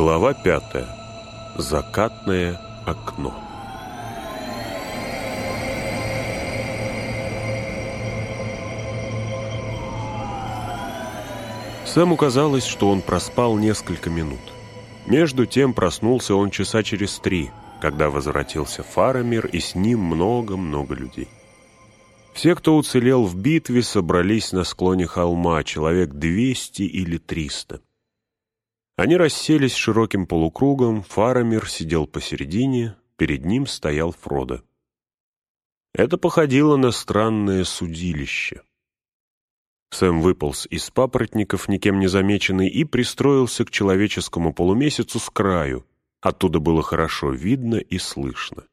Глава пятая. Закатное окно. Сэму казалось, что он проспал несколько минут. Между тем проснулся он часа через три, когда возвратился Фарамир, и с ним много-много людей. Все, кто уцелел в битве, собрались на склоне холма, человек двести или триста. Они расселись широким полукругом, Фарамир сидел посередине, перед ним стоял Фродо. Это походило на странное судилище. Сэм выполз из папоротников, никем не замеченный, и пристроился к человеческому полумесяцу с краю. Оттуда было хорошо видно и слышно.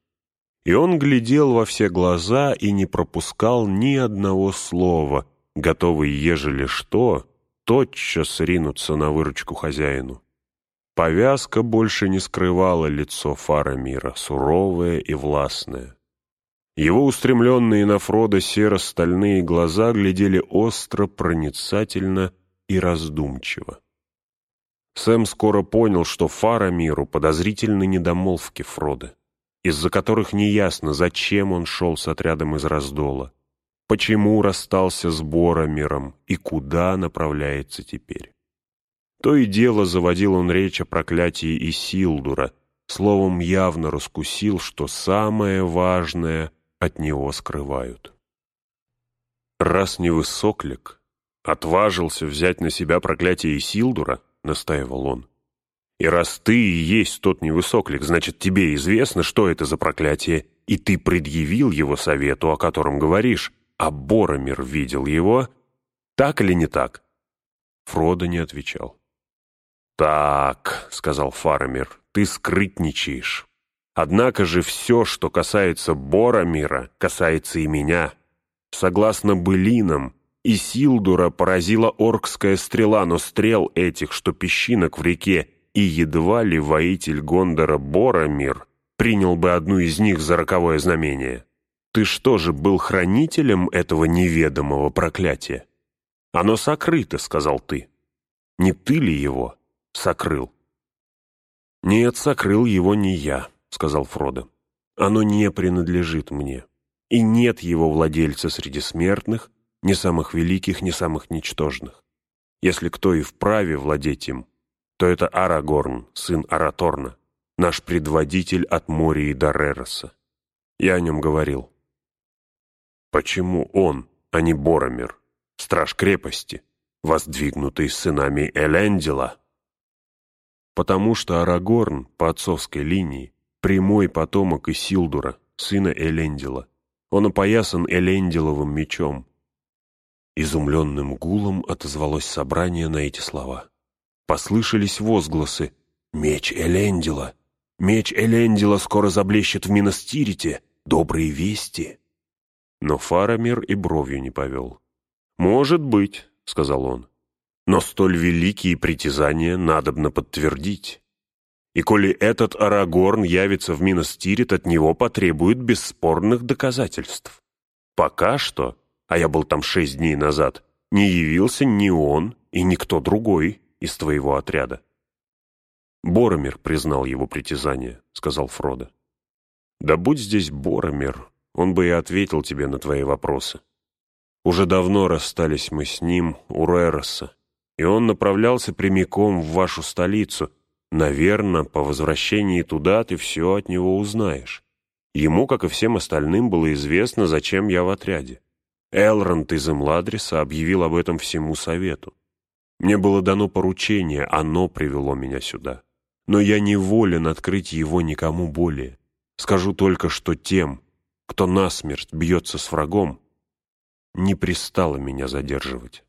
И он глядел во все глаза и не пропускал ни одного слова, готовый, ежели что, тотчас ринуться на выручку хозяину. Повязка больше не скрывала лицо фара мира, суровое и властное. Его устремленные на Фрода серо-стальные глаза глядели остро, проницательно и раздумчиво. Сэм скоро понял, что фара миру подозрительны недомолвки Фрода, из-за которых неясно, зачем он шел с отрядом из раздола, почему расстался с Боромиром и куда направляется теперь. То и дело заводил он речь о проклятии Исилдура, словом явно раскусил, что самое важное от него скрывают. «Раз невысоклик отважился взять на себя проклятие Исилдура, — настаивал он, — и раз ты и есть тот невысоклик, значит, тебе известно, что это за проклятие, и ты предъявил его совету, о котором говоришь, а Боромир видел его, так или не так?» Фродо не отвечал. «Так», — сказал Фармер, — «ты скрытничаешь. Однако же все, что касается Боромира, касается и меня. Согласно былинам, Исилдура поразила оркская стрела, но стрел этих, что песчинок в реке, и едва ли воитель Гондора Боромир принял бы одну из них за роковое знамение. Ты что же, был хранителем этого неведомого проклятия? Оно сокрыто, сказал ты. Не ты ли его сокрыл? Нет, сокрыл его не я. — сказал Фродо. «Оно не принадлежит мне, и нет его владельца среди смертных, ни самых великих, ни самых ничтожных. Если кто и вправе владеть им, то это Арагорн, сын Араторна, наш предводитель от моря и Дарероса. Я о нем говорил. Почему он, а не Боромир, страж крепости, воздвигнутый сынами Элендила? Потому что Арагорн по отцовской линии прямой потомок Исилдура, сына Элендила. Он опоясан Элендиловым мечом. Изумленным гулом отозвалось собрание на эти слова. Послышались возгласы «Меч Элендила! Меч Элендила скоро заблещет в Миностирите! Добрые вести!» Но Фарамир и бровью не повел. «Может быть», — сказал он, — «но столь великие притязания надобно подтвердить». И коли этот Арагорн явится в Миностирит, от него потребует бесспорных доказательств. Пока что, а я был там шесть дней назад, не явился ни он и никто другой из твоего отряда. Боромир признал его притязание, сказал Фродо. Да будь здесь Боромир, он бы и ответил тебе на твои вопросы. Уже давно расстались мы с ним у Рероса, и он направлялся прямиком в вашу столицу, Наверное, по возвращении туда ты все от него узнаешь. Ему, как и всем остальным, было известно, зачем я в отряде. Элронд из Эмладриса объявил об этом всему совету. Мне было дано поручение, оно привело меня сюда. Но я не волен открыть его никому более. Скажу только, что тем, кто насмерть бьется с врагом, не пристало меня задерживать.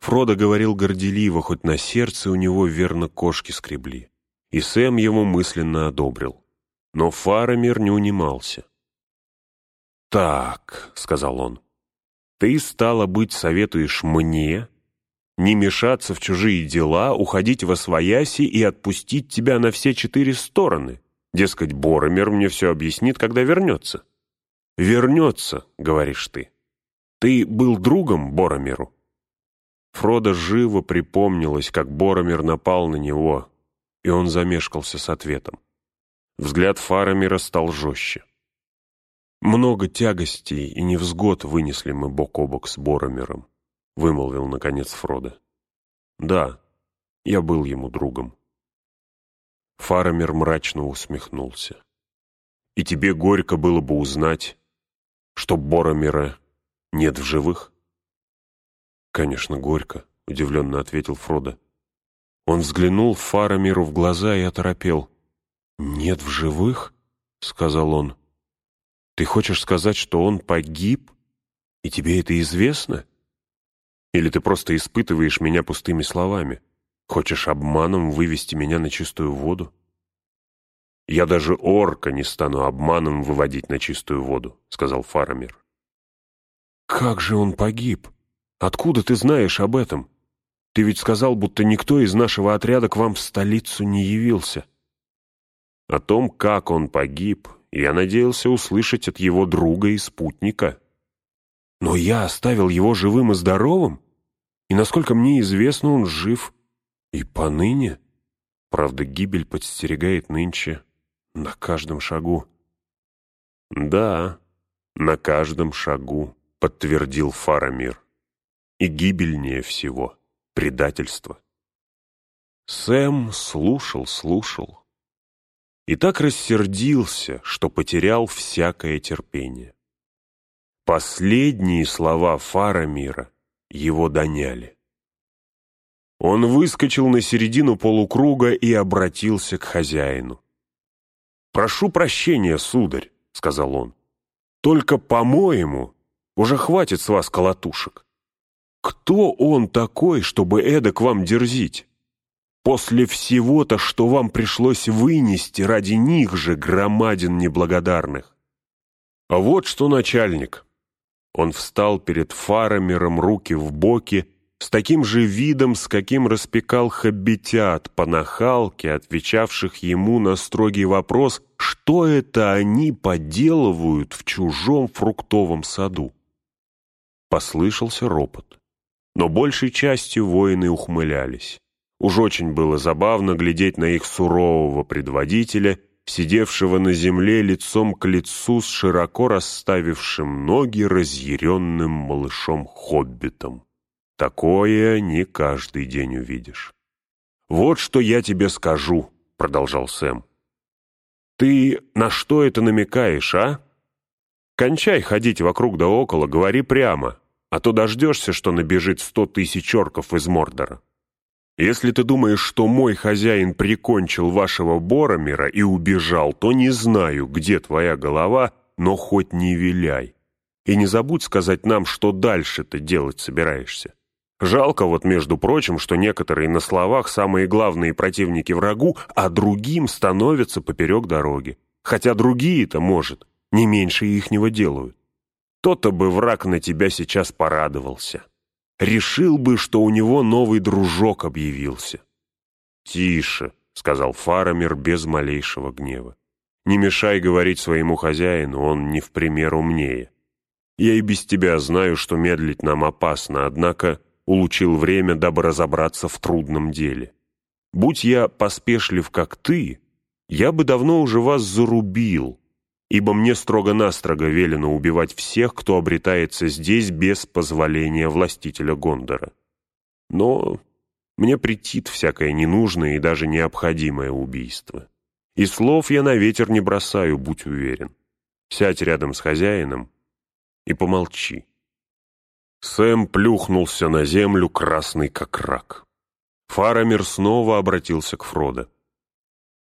Фродо говорил горделиво, хоть на сердце у него верно кошки скребли. И Сэм его мысленно одобрил. Но Фарамир не унимался. «Так», — сказал он, — «ты, стало быть, советуешь мне не мешаться в чужие дела, уходить во свояси и отпустить тебя на все четыре стороны. Дескать, Боромер мне все объяснит, когда вернется». «Вернется», — говоришь ты. «Ты был другом Боромеру?» Фродо живо припомнилось, как Боромир напал на него, и он замешкался с ответом. Взгляд Фарамира стал жестче. «Много тягостей и невзгод вынесли мы бок о бок с Боромером», — вымолвил, наконец, Фродо. «Да, я был ему другом». Фарамир мрачно усмехнулся. «И тебе горько было бы узнать, что Боромера нет в живых?» «Конечно, горько», — удивленно ответил Фродо. Он взглянул Фарамиру в глаза и оторопел. «Нет в живых?» — сказал он. «Ты хочешь сказать, что он погиб? И тебе это известно? Или ты просто испытываешь меня пустыми словами? Хочешь обманом вывести меня на чистую воду?» «Я даже орка не стану обманом выводить на чистую воду», — сказал Фарамир. «Как же он погиб?» Откуда ты знаешь об этом? Ты ведь сказал, будто никто из нашего отряда к вам в столицу не явился. О том, как он погиб, я надеялся услышать от его друга и спутника. Но я оставил его живым и здоровым, и, насколько мне известно, он жив и поныне. Правда, гибель подстерегает нынче на каждом шагу. «Да, на каждом шагу», — подтвердил Фарамир и гибельнее всего — предательство. Сэм слушал, слушал. И так рассердился, что потерял всякое терпение. Последние слова Фарамира его доняли. Он выскочил на середину полукруга и обратился к хозяину. «Прошу прощения, сударь», — сказал он. «Только, по-моему, уже хватит с вас колотушек. Кто он такой, чтобы эдак вам дерзить? После всего-то, что вам пришлось вынести ради них же громадин неблагодарных. А вот что начальник. Он встал перед фарамером, руки в боки, с таким же видом, с каким распекал хабитят по нахалке, отвечавших ему на строгий вопрос, что это они поделывают в чужом фруктовом саду. Послышался ропот но большей частью воины ухмылялись. Уж очень было забавно глядеть на их сурового предводителя, сидевшего на земле лицом к лицу с широко расставившим ноги разъяренным малышом-хоббитом. Такое не каждый день увидишь. «Вот что я тебе скажу», — продолжал Сэм. «Ты на что это намекаешь, а? Кончай ходить вокруг да около, говори прямо а то дождешься, что набежит сто тысяч орков из Мордора. Если ты думаешь, что мой хозяин прикончил вашего Боромира и убежал, то не знаю, где твоя голова, но хоть не виляй. И не забудь сказать нам, что дальше ты делать собираешься. Жалко вот, между прочим, что некоторые на словах самые главные противники врагу, а другим становятся поперек дороги. Хотя другие-то, может, не меньше ихнего делают. То-то бы враг на тебя сейчас порадовался. Решил бы, что у него новый дружок объявился. «Тише», — сказал Фарамир без малейшего гнева. «Не мешай говорить своему хозяину, он не в пример умнее. Я и без тебя знаю, что медлить нам опасно, однако улучил время, дабы разобраться в трудном деле. Будь я поспешлив, как ты, я бы давно уже вас зарубил, ибо мне строго-настрого велено убивать всех, кто обретается здесь без позволения властителя Гондора. Но мне претит всякое ненужное и даже необходимое убийство. И слов я на ветер не бросаю, будь уверен. Сядь рядом с хозяином и помолчи. Сэм плюхнулся на землю, красный как рак. Фарамир снова обратился к Фродо.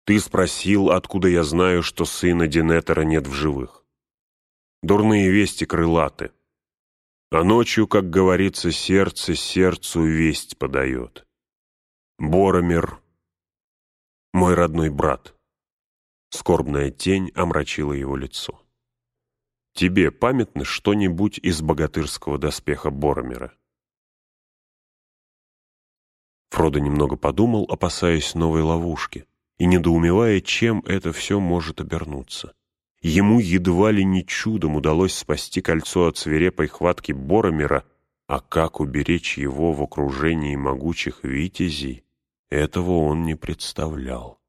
Ты спросил, откуда я знаю, что сына Динетера нет в живых. Дурные вести крылаты. А ночью, как говорится, сердце сердцу весть подает. Боромир, мой родной брат. Скорбная тень омрачила его лицо. Тебе памятно что-нибудь из богатырского доспеха Боромира? Фродо немного подумал, опасаясь новой ловушки и недоумевая, чем это все может обернуться. Ему едва ли не чудом удалось спасти кольцо от свирепой хватки Боромера, а как уберечь его в окружении могучих витязей? Этого он не представлял.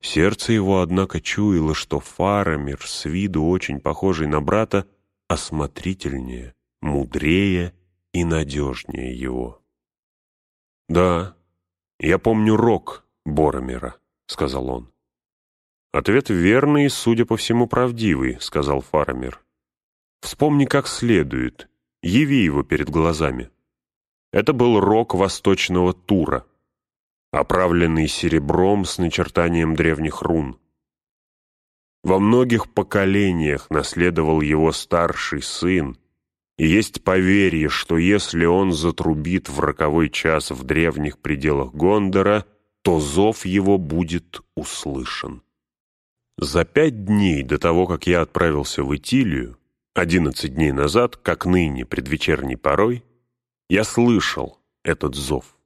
Сердце его, однако, чуяло, что Фарамир, с виду очень похожий на брата, осмотрительнее, мудрее и надежнее его. «Да, я помню рок Боромера», — сказал он. «Ответ верный и, судя по всему, правдивый», — сказал Фарамир. «Вспомни как следует, яви его перед глазами». Это был рок восточного тура, оправленный серебром с начертанием древних рун. Во многих поколениях наследовал его старший сын, и есть поверье, что если он затрубит в роковой час в древних пределах Гондора, то зов его будет услышан. За пять дней до того, как я отправился в Итилию, одиннадцать дней назад, как ныне, предвечерней порой, я слышал этот зов.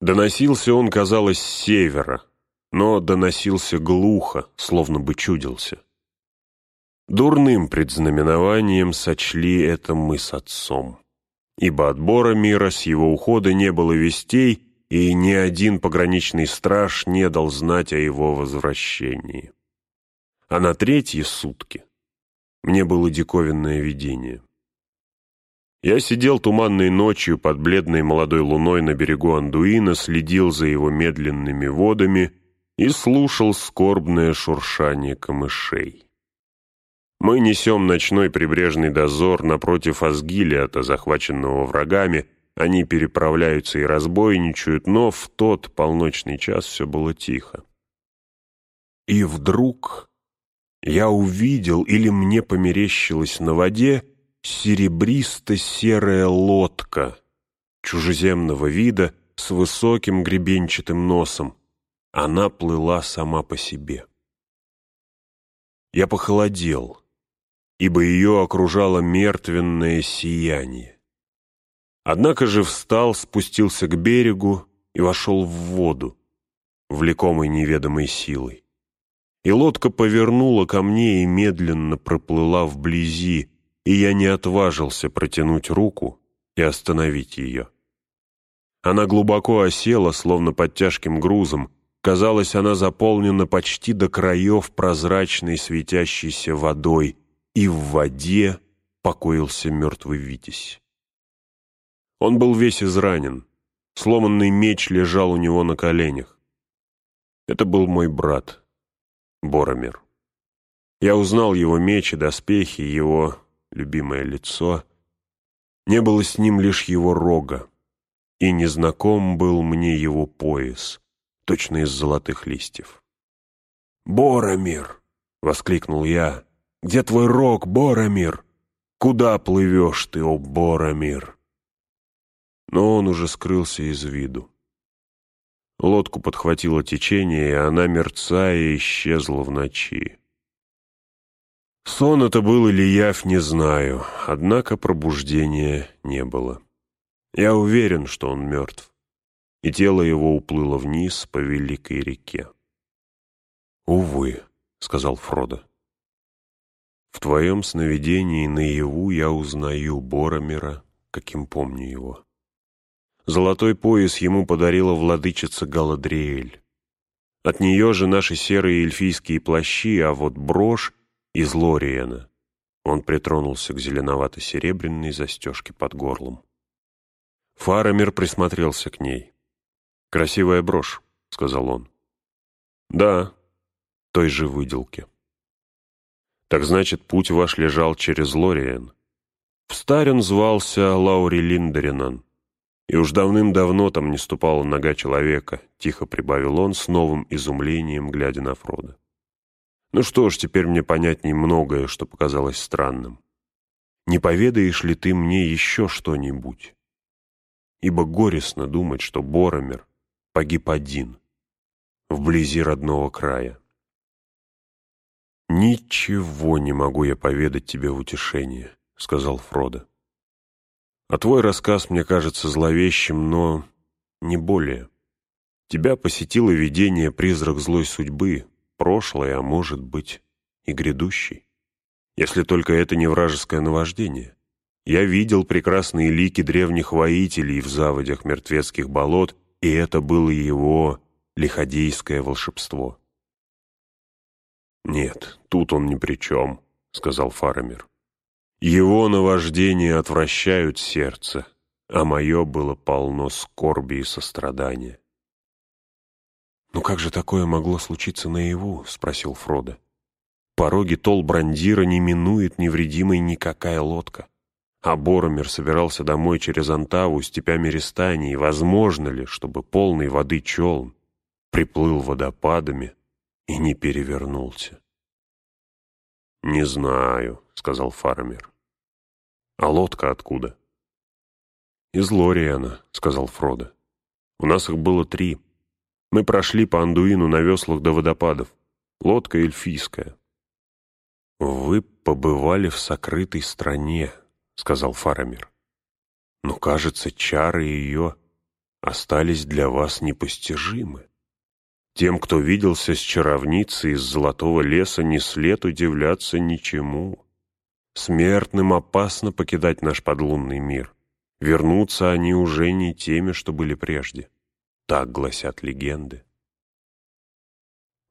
Доносился он, казалось, с севера, но доносился глухо, словно бы чудился. Дурным предзнаменованием сочли это мы с отцом, ибо отбора мира с его ухода не было вестей, и ни один пограничный страж не дал знать о его возвращении. А на третьи сутки мне было диковинное видение. Я сидел туманной ночью под бледной молодой луной на берегу Андуина, следил за его медленными водами и слушал скорбное шуршание камышей. Мы несем ночной прибрежный дозор напротив Асгилиата, захваченного врагами, они переправляются и разбойничают, но в тот полночный час все было тихо. И вдруг я увидел, или мне померещилось на воде, серебристо-серая лодка чужеземного вида с высоким гребенчатым носом. Она плыла сама по себе. Я похолодел, ибо ее окружало мертвенное сияние. Однако же встал, спустился к берегу и вошел в воду, влекомой неведомой силой. И лодка повернула ко мне и медленно проплыла вблизи, и я не отважился протянуть руку и остановить ее. Она глубоко осела, словно под тяжким грузом. Казалось, она заполнена почти до краев прозрачной светящейся водой, и в воде покоился мертвый Витязь. Он был весь изранен, сломанный меч лежал у него на коленях. Это был мой брат, Боромир. Я узнал его меч и доспехи, его любимое лицо. Не было с ним лишь его рога, и незнаком был мне его пояс, точно из золотых листьев. «Боромир!» — воскликнул я. «Где твой рог, Боромир? Куда плывешь ты, о Боромир?» Но он уже скрылся из виду. Лодку подхватило течение, и она, мерцая, исчезла в ночи. Сон это был или явь, не знаю, однако пробуждения не было. Я уверен, что он мертв, и тело его уплыло вниз по великой реке. «Увы», — сказал Фродо, — «в твоем сновидении наяву я узнаю Боромира, каким помню его». Золотой пояс ему подарила владычица Галадриэль. От нее же наши серые эльфийские плащи, а вот брошь из Лориена. Он притронулся к зеленовато-серебряной застежке под горлом. Фарамир присмотрелся к ней. «Красивая брошь», — сказал он. «Да, той же выделки». «Так значит, путь ваш лежал через Лориен?» В Старин звался Лаури Линдеринан, и уж давным-давно там не ступала нога человека, тихо прибавил он с новым изумлением, глядя на Фрода. Ну что ж, теперь мне понятней многое, что показалось странным. Не поведаешь ли ты мне еще что-нибудь? Ибо горестно думать, что Боромер погиб один, вблизи родного края. «Ничего не могу я поведать тебе в утешение», — сказал Фродо. «А твой рассказ мне кажется зловещим, но не более. Тебя посетило видение призрак злой судьбы, прошлое, а может быть и грядущий. Если только это не вражеское наваждение. Я видел прекрасные лики древних воителей в заводях мертвецких болот и это было его лиходейское волшебство. «Нет, тут он ни при чем», — сказал Фарамир. «Его наваждения отвращают сердце, а мое было полно скорби и сострадания». «Ну как же такое могло случиться наяву?» — спросил Фродо. «Пороги Толбрандира не минует невредимой никакая лодка. А Боромер собирался домой через Антаву степями Рестании. Возможно ли, чтобы полный воды челн приплыл водопадами и не перевернулся? «Не знаю», — сказал фармер. «А лодка откуда?» «Из Лориана», — сказал Фродо. «У нас их было три. Мы прошли по Андуину на веслах до водопадов. Лодка эльфийская». «Вы побывали в сокрытой стране», — сказал Фарамир. «Но, кажется, чары ее остались для вас непостижимы. Тем, кто виделся с чаровницей из золотого леса, не след удивляться ничему. Смертным опасно покидать наш подлунный мир. Вернутся они уже не теми, что были прежде. Так гласят легенды.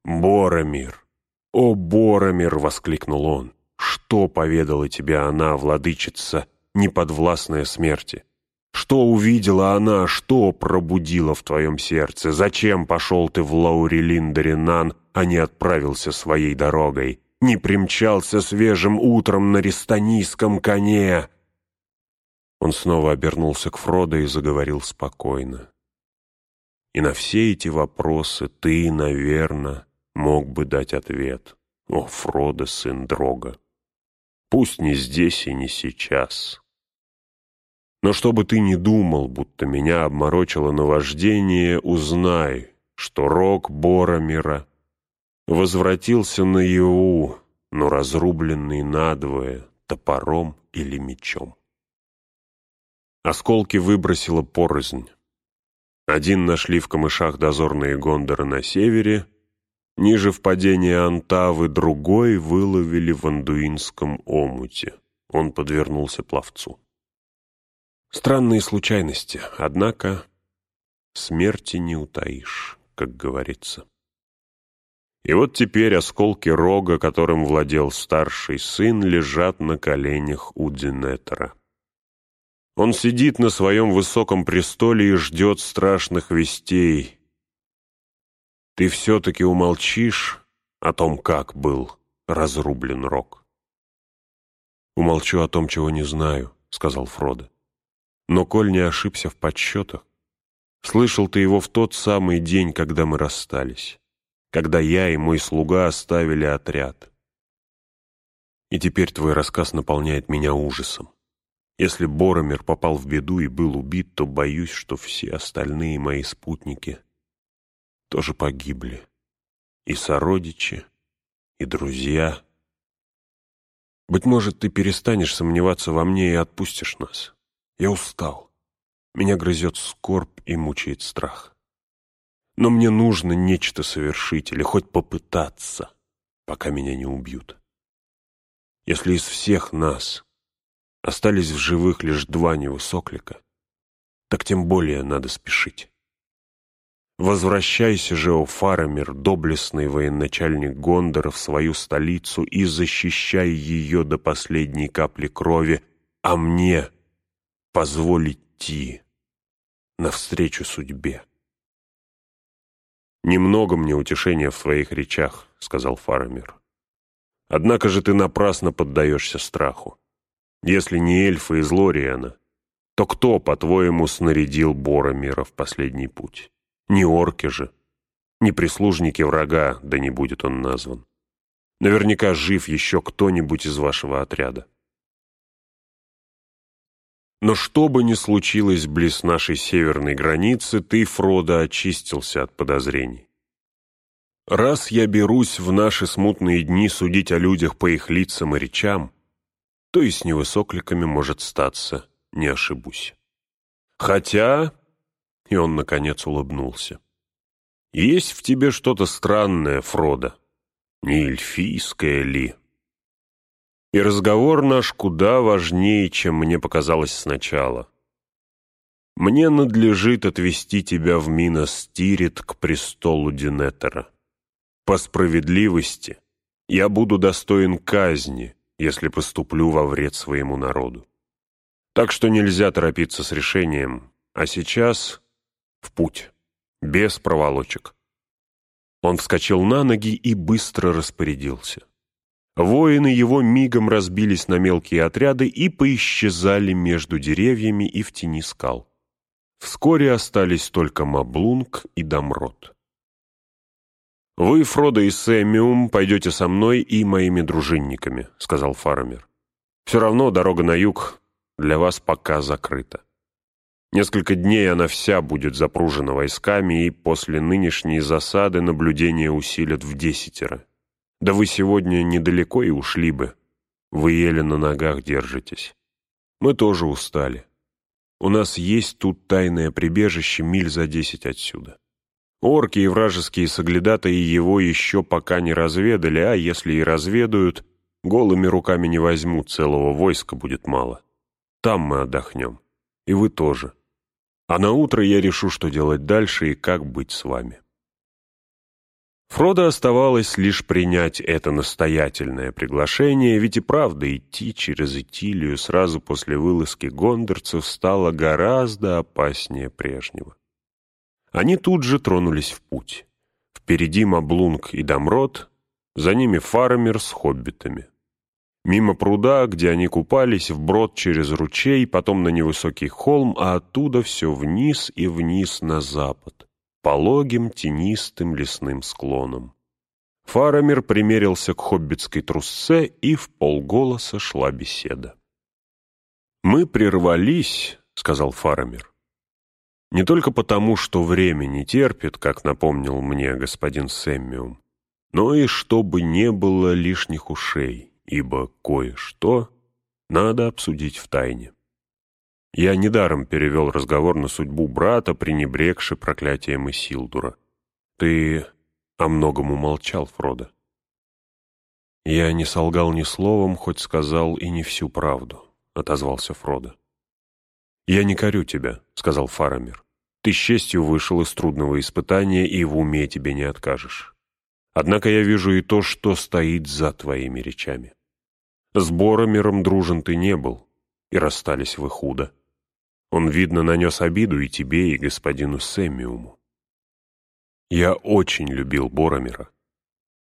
«Боромир! О, Боромир!» — воскликнул он. «Что поведала тебе она, владычица, неподвластная смерти? Что увидела она, что пробудила в твоем сердце? Зачем пошел ты в Лаурелин-Даринан, а не отправился своей дорогой? Не примчался свежим утром на рестанийском коне?» Он снова обернулся к Фродо и заговорил спокойно. «И на все эти вопросы ты, наверное, мог бы дать ответ. О, Фродо, сын Дрога! Пусть не здесь и не сейчас». Но чтобы ты не думал, будто меня обморочило наваждение, узнай, что рог Боромира возвратился наяву, но разрубленный надвое топором или мечом. Осколки выбросила порознь. Один нашли в камышах дозорные гондоры на севере, ниже впадения Антавы другой выловили в Андуинском омуте. Он подвернулся пловцу. Странные случайности, однако смерти не утаишь, как говорится. И вот теперь осколки рога, которым владел старший сын, лежат на коленях у Динетера. Он сидит на своем высоком престоле и ждет страшных вестей. Ты все-таки умолчишь о том, как был разрублен рог. «Умолчу о том, чего не знаю», — сказал Фродо. Но Коль не ошибся в подсчетах. Слышал ты его в тот самый день, когда мы расстались, когда я и мой слуга оставили отряд. И теперь твой рассказ наполняет меня ужасом. Если Боромер попал в беду и был убит, то боюсь, что все остальные мои спутники тоже погибли. И сородичи, и друзья. Быть может, ты перестанешь сомневаться во мне и отпустишь нас. Я устал. Меня грызет скорбь и мучает страх. Но мне нужно нечто совершить или хоть попытаться, пока меня не убьют. Если из всех нас остались в живых лишь два невысоклика, так тем более надо спешить. Возвращайся же, о Фарамир, доблестный военачальник Гондора, в свою столицу и защищай ее до последней капли крови, а мне позволить идти навстречу судьбе. «Немного мне утешения в твоих речах», — сказал Фарамир. «Однако же ты напрасно поддаешься страху. Если не эльфы из Лориана, то кто, по-твоему, снарядил Боромира в последний путь? Не орки же, не прислужники врага, да не будет он назван. Наверняка жив еще кто-нибудь из вашего отряда. Но что бы ни случилось близ нашей северной границы, ты, Фродо, очистился от подозрений. Раз я берусь в наши смутные дни судить о людях по их лицам и речам, то и с невысокликами может статься, не ошибусь. Хотя, и он, наконец, улыбнулся, есть в тебе что-то странное, Фродо, не эльфийское ли?» И разговор наш куда важнее, чем мне показалось сначала. Мне надлежит отвести тебя в Минос к престолу Динетера. По справедливости я буду достоин казни, если поступлю во вред своему народу. Так что нельзя торопиться с решением, а сейчас в путь, без проволочек. Он вскочил на ноги и быстро распорядился. Воины его мигом разбились на мелкие отряды и поисчезали между деревьями и в тени скал. Вскоре остались только Маблунг и Дамрот. «Вы, Фродо и Сэмиум, пойдете со мной и моими дружинниками», — сказал Фарамир. «Все равно дорога на юг для вас пока закрыта. Несколько дней она вся будет запружена войсками, и после нынешней засады наблюдение усилят в десятеро. Да вы сегодня недалеко и ушли бы. Вы еле на ногах держитесь. Мы тоже устали. У нас есть тут тайное прибежище миль за десять отсюда. Орки и вражеские соглядатаи его еще пока не разведали, а если и разведают, голыми руками не возьмут, целого войска будет мало. Там мы отдохнем. И вы тоже. А на утро я решу, что делать дальше и как быть с вами. Фродо оставалось лишь принять это настоятельное приглашение, ведь и правда идти через Итилию сразу после вылазки гондорцев стало гораздо опаснее прежнего. Они тут же тронулись в путь. Впереди Маблунг и Дамрот, за ними фармер с хоббитами. Мимо пруда, где они купались, вброд через ручей, потом на невысокий холм, а оттуда все вниз и вниз на запад пологим тенистым лесным склоном. Фарамир примерился к хоббитской трусце, и в полголоса шла беседа. «Мы прервались», — сказал Фарамир, — «не только потому, что время не терпит, как напомнил мне господин Сэммиум, но и чтобы не было лишних ушей, ибо кое-что надо обсудить в тайне. Я недаром перевел разговор на судьбу брата, пренебрегши проклятием Исилдура. Ты о многом умолчал, Фродо. Я не солгал ни словом, хоть сказал и не всю правду, — отозвался Фродо. «Я не корю тебя», — сказал Фарамир. «Ты с честью вышел из трудного испытания, и в уме тебе не откажешь. Однако я вижу и то, что стоит за твоими речами. С Боромером дружен ты не был, и расстались вы худо. Он, видно, нанес обиду и тебе, и господину Сэммиуму. Я очень любил Боромера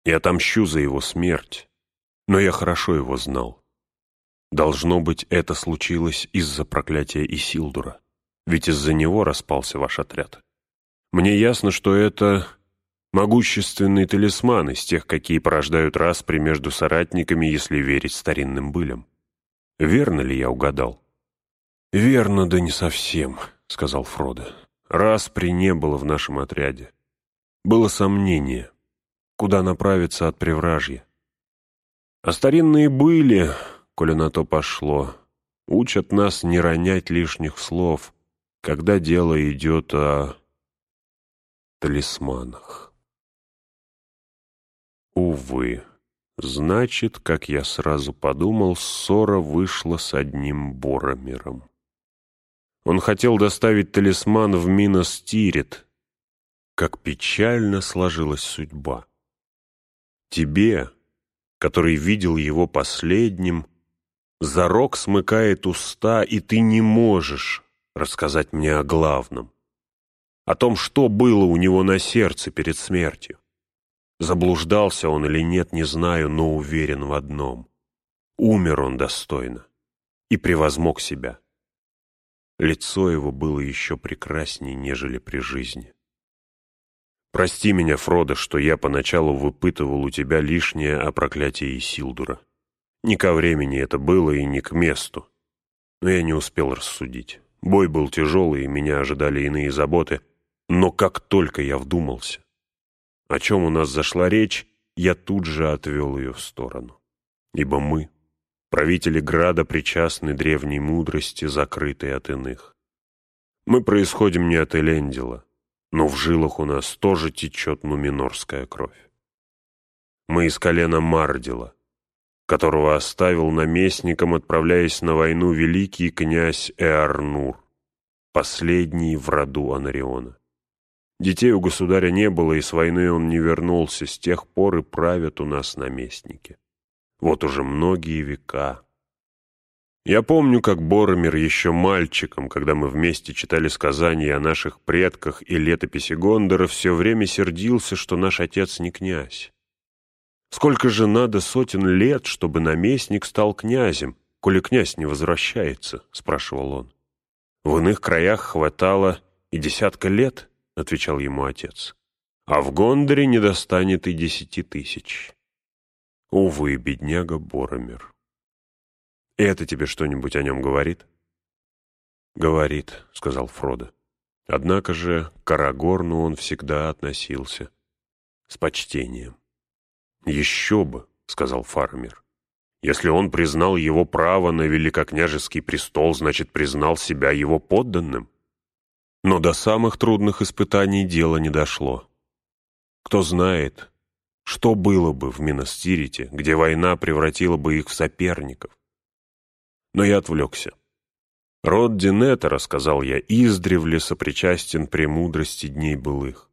и отомщу за его смерть, но я хорошо его знал. Должно быть, это случилось из-за проклятия Исилдура, ведь из-за него распался ваш отряд. Мне ясно, что это могущественный талисман из тех, какие порождают распри между соратниками, если верить старинным былям. Верно ли я угадал? «Верно, да не совсем», — сказал Фродо. «Распри не было в нашем отряде. Было сомнение, куда направиться от привражья. А старинные были, коли на то пошло, учат нас не ронять лишних слов, когда дело идет о талисманах. Увы, значит, как я сразу подумал, ссора вышла с одним Боромером. Он хотел доставить талисман в Минос Тирит. Как печально сложилась судьба. Тебе, который видел его последним, зарок смыкает уста, и ты не можешь рассказать мне о главном. О том, что было у него на сердце перед смертью. Заблуждался он или нет, не знаю, но уверен в одном. Умер он достойно и превозмог себя. Лицо его было еще прекраснее, нежели при жизни. «Прости меня, Фродо, что я поначалу выпытывал у тебя лишнее о проклятии Исилдура. Не ко времени это было и не к месту. Но я не успел рассудить. Бой был тяжелый, и меня ожидали иные заботы. Но как только я вдумался, о чем у нас зашла речь, я тут же отвел ее в сторону. Ибо мы, Правители Града причастны древней мудрости, закрытой от иных. Мы происходим не от Элендила, но в жилах у нас тоже течет нуминорская кровь. Мы из колена Мардила, которого оставил наместником, отправляясь на войну великий князь Эарнур. последний в роду Анариона. Детей у государя не было, и с войны он не вернулся, с тех пор и правят у нас наместники. Вот уже многие века. Я помню, как Боромир еще мальчиком, когда мы вместе читали сказания о наших предках и летописи Гондора, все время сердился, что наш отец не князь. Сколько же надо сотен лет, чтобы наместник стал князем, коли князь не возвращается?» — спрашивал он. «В иных краях хватало и десятка лет», — отвечал ему отец. «А в Гондоре не достанет и десяти тысяч». Увы, бедняга Боромер. «Это тебе что-нибудь о нем говорит?» «Говорит», — сказал Фродо. Однако же к Арагорну он всегда относился с почтением. «Еще бы», — сказал Фармер. «Если он признал его право на великокняжеский престол, значит, признал себя его подданным». Но до самых трудных испытаний дело не дошло. Кто знает, что было бы в Минастирите, где война превратила бы их в соперников. Но я отвлекся. Род Динета, рассказал я, издревле сопричастен премудрости дней былых.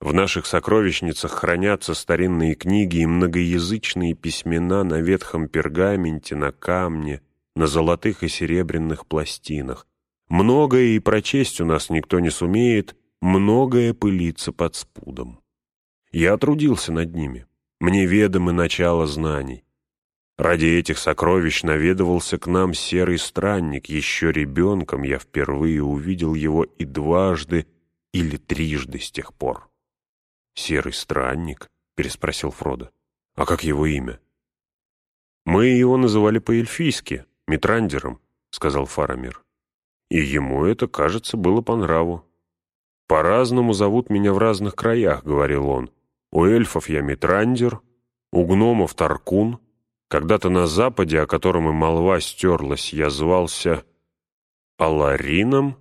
В наших сокровищницах хранятся старинные книги и многоязычные письмена на ветхом пергаменте, на камне, на золотых и серебряных пластинах. Многое и прочесть у нас никто не сумеет, многое пылится под спудом. Я трудился над ними. Мне ведомы начало знаний. Ради этих сокровищ наведывался к нам серый странник. Еще ребенком я впервые увидел его и дважды или трижды с тех пор. «Серый странник?» — переспросил Фродо. «А как его имя?» «Мы его называли по-эльфийски, Митрандером», — сказал Фарамир. «И ему это, кажется, было по нраву». «По-разному зовут меня в разных краях», — говорил он. «У эльфов я Митрандер, у гномов Таркун. Когда-то на западе, о котором и молва стерлась, я звался Аларином.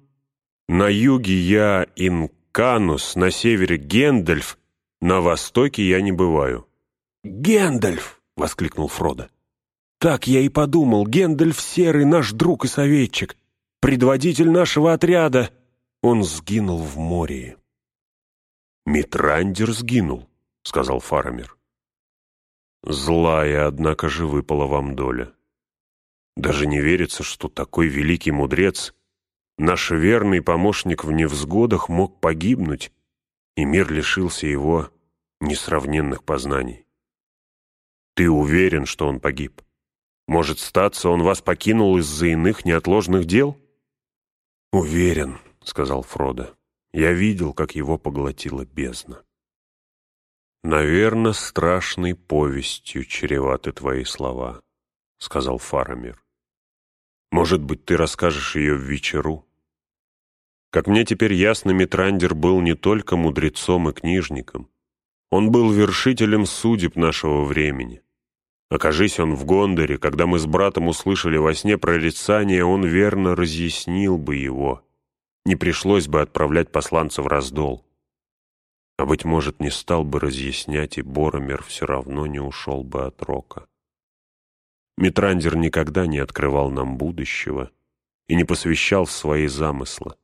На юге я Инканус, на севере Гендальф, на Востоке я не бываю». «Гендальф!» — воскликнул Фродо. «Так я и подумал. Гендальф Серый, наш друг и советчик, предводитель нашего отряда. Он сгинул в море». «Митрандер сгинул», — сказал Фарамир. «Злая, однако же, выпала вам доля. Даже не верится, что такой великий мудрец, наш верный помощник в невзгодах, мог погибнуть, и мир лишился его несравненных познаний. Ты уверен, что он погиб? Может, статься, он вас покинул из-за иных неотложных дел? Уверен, — сказал Фродо. Я видел, как его поглотила бездна. «Наверно, страшной повестью чреваты твои слова», — сказал Фарамир. «Может быть, ты расскажешь ее в вечеру?» Как мне теперь ясно, Митрандер был не только мудрецом и книжником. Он был вершителем судеб нашего времени. Окажись он в Гондоре, когда мы с братом услышали во сне прорицание, он верно разъяснил бы его. Не пришлось бы отправлять посланца в раздол. А, быть может, не стал бы разъяснять, и Боромер все равно не ушел бы от рока. Митрандер никогда не открывал нам будущего и не посвящал свои замыслы.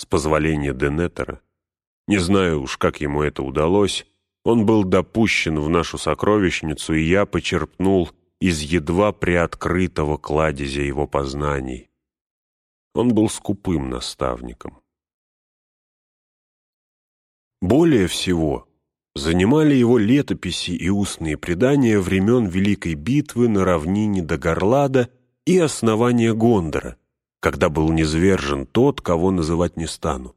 С позволения Денетера, не знаю уж, как ему это удалось, он был допущен в нашу сокровищницу, и я почерпнул из едва приоткрытого кладезя его познаний. Он был скупым наставником. Более всего занимали его летописи и устные предания времен Великой битвы на равнине до Горлада и основания Гондора, когда был низвержен тот, кого называть не стану.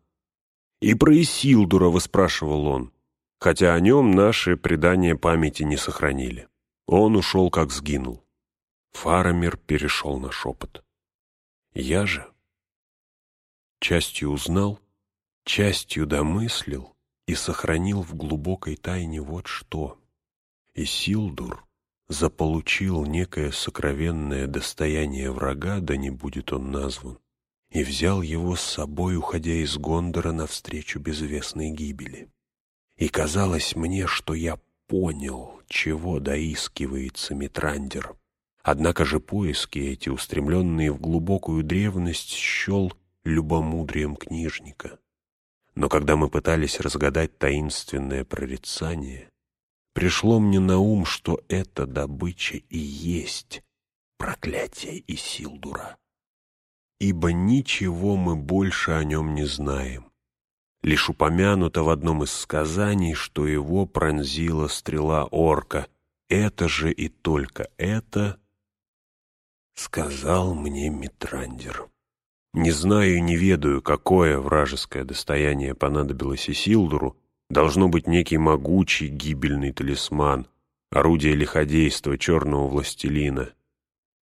И про Исилдура выспрашивал он, хотя о нем наши предания памяти не сохранили. Он ушел, как сгинул. Фарамир перешел на шепот. Я же частью узнал, частью домыслил и сохранил в глубокой тайне вот что. Исилдур заполучил некое сокровенное достояние врага, да не будет он назван, и взял его с собой, уходя из Гондора навстречу безвестной гибели. И казалось мне, что я понял, чего доискивается Митрандер. Однако же поиски эти, устремленные в глубокую древность, счел любомудрием книжника. Но когда мы пытались разгадать таинственное прорицание, пришло мне на ум, что эта добыча и есть проклятие Исилдура. Ибо ничего мы больше о нем не знаем. Лишь упомянуто в одном из сказаний, что его пронзила стрела орка. Это же и только это сказал мне Митрандер. Не знаю и не ведаю, какое вражеское достояние понадобилось Исилдуру, должно быть некий могучий гибельный талисман, орудие лиходейства черного властелина.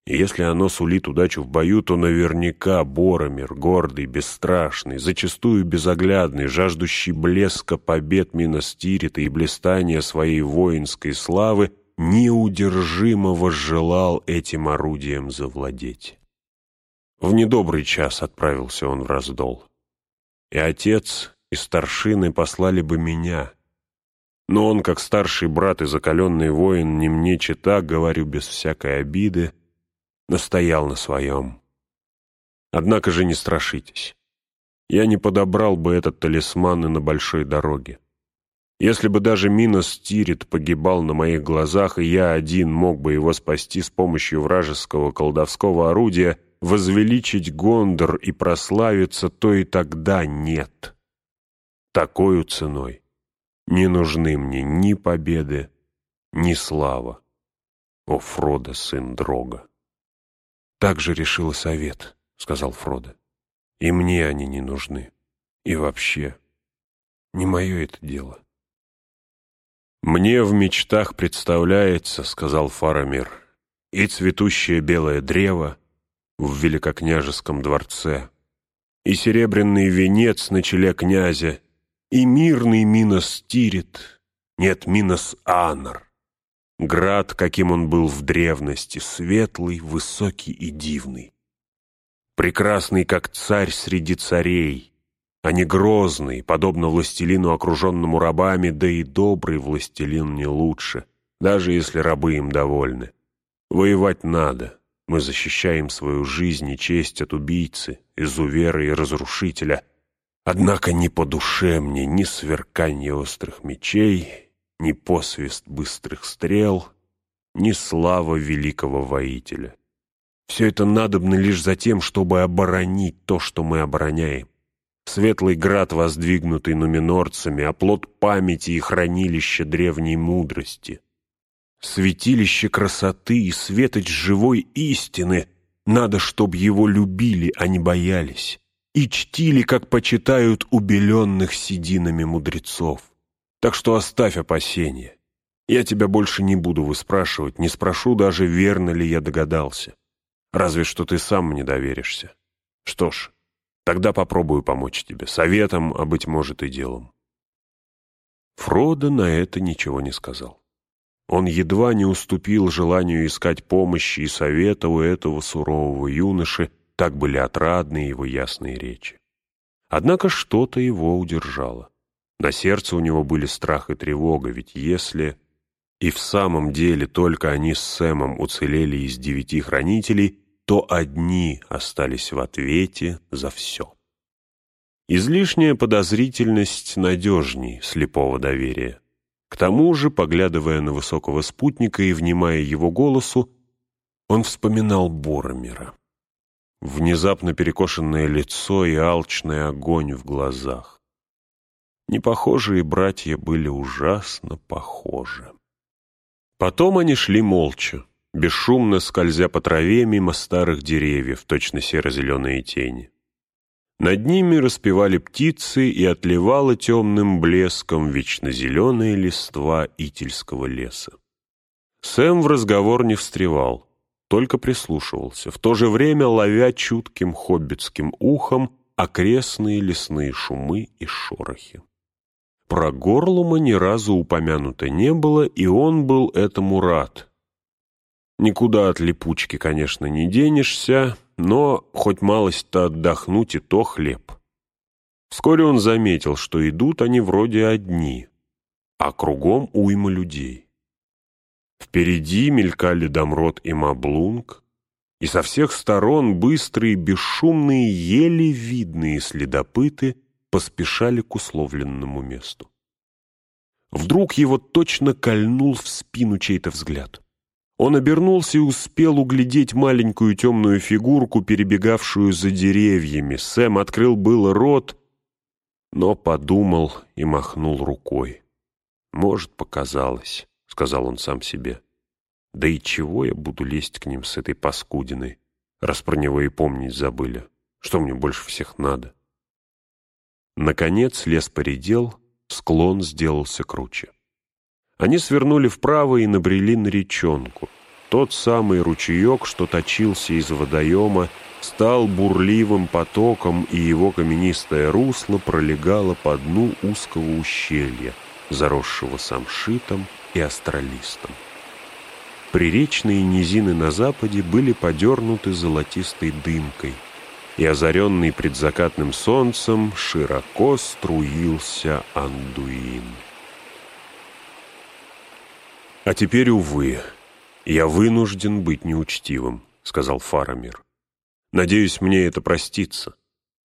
И если оно сулит удачу в бою, то наверняка Боромир, гордый, бесстрашный, зачастую безоглядный, жаждущий блеска побед Миностирита и блистания своей воинской славы, неудержимо возжелал этим орудием завладеть. В недобрый час отправился он в раздол. И отец, и старшины послали бы меня. Но он, как старший брат и закаленный воин, не мне чита, говорю без всякой обиды, настоял на своем. Однако же не страшитесь. Я не подобрал бы этот талисман и на большой дороге. Если бы даже Минос Тирит погибал на моих глазах, и я один мог бы его спасти с помощью вражеского колдовского орудия — возвеличить Гондор и прославиться, то и тогда нет. Такою ценой не нужны мне ни победы, ни слава. О, Фродо, сын Дрога! Так же решил совет, — сказал Фродо. И мне они не нужны. И вообще, не мое это дело. «Мне в мечтах представляется, — сказал Фарамир, — и цветущее белое древо, в великокняжеском дворце, и серебряный венец на челе князя, и мирный Минос Тирит, нет, Минос Анар, град, каким он был в древности, светлый, высокий и дивный, прекрасный, как царь среди царей, а не грозный, подобно властелину, окруженному рабами, да и добрый властелин не лучше, даже если рабы им довольны. Воевать надо, мы защищаем свою жизнь и честь от убийцы, изувера и разрушителя. Однако ни по душе мне ни сверканье острых мечей, ни посвист быстрых стрел, ни слава великого воителя. Все это надобно лишь за тем, чтобы оборонить то, что мы обороняем. Светлый град, воздвигнутый нуминорцами, оплот памяти и хранилище древней мудрости — святилище красоты и светоч живой истины. Надо, чтоб его любили, а не боялись, и чтили, как почитают убеленных сединами мудрецов. Так что оставь опасения. Я тебя больше не буду выспрашивать, не спрошу даже, верно ли я догадался. Разве что ты сам мне доверишься. Что ж, тогда попробую помочь тебе, советом, а, быть может, и делом. Фродо на это ничего не сказал. Он едва не уступил желанию искать помощи и совета у этого сурового юноши, так были отрадны его ясные речи. Однако что-то его удержало. На сердце у него были страх и тревога, ведь если... И в самом деле только они с Сэмом уцелели из девяти хранителей, то одни остались в ответе за все. Излишняя подозрительность надежней слепого доверия. К тому же, поглядывая на высокого спутника и внимая его голосу, он вспоминал Боромира. Внезапно перекошенное лицо и алчный огонь в глазах. Непохожие братья были ужасно похожи. Потом они шли молча, бесшумно скользя по траве мимо старых деревьев, точно серо-зеленые тени. Над ними распевали птицы и отливала темным блеском вечно зеленые листва ительского леса. Сэм в разговор не встревал, только прислушивался, в то же время ловя чутким хоббитским ухом окрестные лесные шумы и шорохи. Про Горлума ни разу упомянуто не было, и он был этому рад. Никуда от липучки, конечно, не денешься, но хоть малость-то отдохнуть и то хлеб. Вскоре он заметил, что идут они вроде одни, а кругом уйма людей. Впереди мелькали Домрот и Маблунг, и со всех сторон быстрые, бесшумные, еле видные следопыты поспешали к условленному месту. Вдруг его точно кольнул в спину чей-то взгляд. Он обернулся и успел углядеть маленькую темную фигурку, перебегавшую за деревьями. Сэм открыл был рот, но подумал и махнул рукой. «Может, показалось», — сказал он сам себе. «Да и чего я буду лезть к ним с этой паскудиной, раз про него и помнить забыли? Что мне больше всех надо?» Наконец лес поредел, склон сделался круче. Они свернули вправо и набрели на речонку. Тот самый ручеек, что точился из водоема, стал бурливым потоком, и его каменистое русло пролегало по дну узкого ущелья, заросшего самшитом и астролистом. Приречные низины на западе были подернуты золотистой дымкой, и озаренный предзакатным солнцем широко струился Андуин. «А теперь, увы, я вынужден быть неучтивым», — сказал Фарамир. «Надеюсь, мне это простится.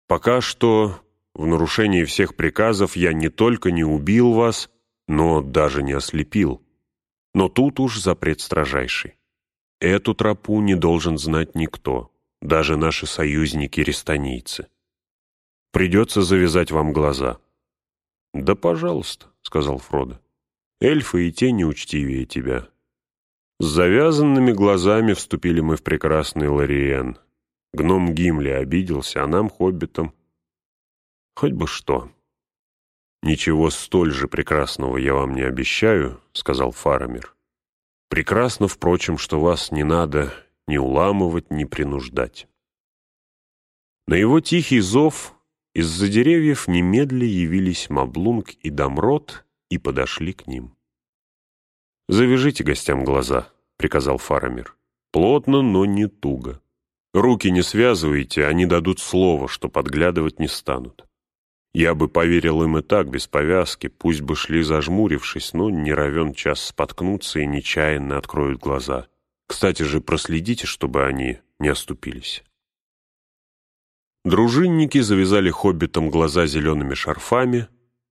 Пока что, в нарушении всех приказов, я не только не убил вас, но даже не ослепил. Но тут уж запрет строжайший. Эту тропу не должен знать никто, даже наши союзники-рестанийцы. Придется завязать вам глаза». «Да, пожалуйста», — сказал Фродо. Эльфы и те неучтивее тебя. С завязанными глазами вступили мы в прекрасный Лориен. Гном Гимли обиделся, а нам, хоббитам, хоть бы что. «Ничего столь же прекрасного я вам не обещаю», — сказал Фарамир. «Прекрасно, впрочем, что вас не надо ни уламывать, ни принуждать». На его тихий зов из-за деревьев немедля явились Маблунг и Дамрот и подошли к ним. «Завяжите гостям глаза», — приказал Фарамир. «Плотно, но не туго. Руки не связывайте, они дадут слово, что подглядывать не станут. Я бы поверил им и так, без повязки, пусть бы шли зажмурившись, но не равен час споткнуться и нечаянно откроют глаза. Кстати же, проследите, чтобы они не оступились». Дружинники завязали хоббитам глаза зелеными шарфами,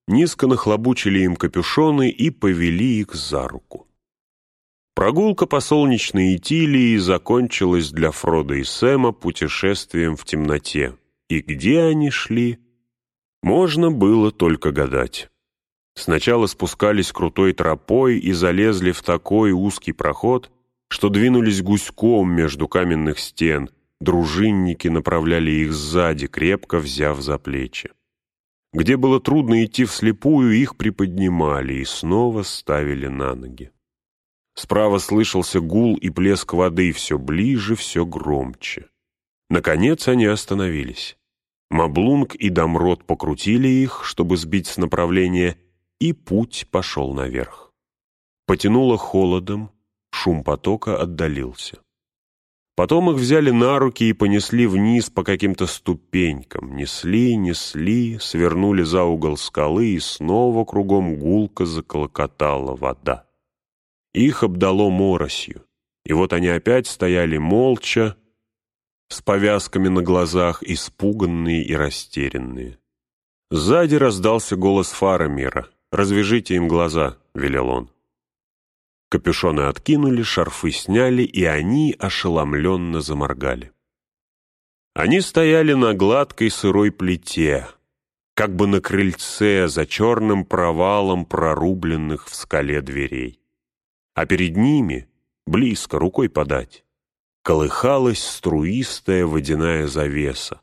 низко нахлобучили им капюшоны и повели их за руку. Прогулка по солнечной Итилии закончилась для Фрода и Сэма путешествием в темноте. И где они шли, можно было только гадать. Сначала спускались крутой тропой и залезли в такой узкий проход, что двинулись гуськом между каменных стен, дружинники направляли их сзади, крепко взяв за плечи. Где было трудно идти вслепую, их приподнимали и снова ставили на ноги. Справа слышался гул и плеск воды, все ближе, все громче. Наконец они остановились. Маблунг и Дамрот покрутили их, чтобы сбить с направления, и путь пошел наверх. Потянуло холодом, шум потока отдалился. Потом их взяли на руки и понесли вниз по каким-то ступенькам. Несли, несли, свернули за угол скалы, и снова кругом гулко заколокотала вода. Их обдало моросью. И вот они опять стояли молча, с повязками на глазах, испуганные и растерянные. Сзади раздался голос Фарамира. «Развяжите им глаза», — велел он. Капюшоны откинули, шарфы сняли, и они ошеломленно заморгали. Они стояли на гладкой сырой плите, как бы на крыльце за черным провалом прорубленных в скале дверей. А перед ними, близко, рукой подать, колыхалась струистая водяная завеса,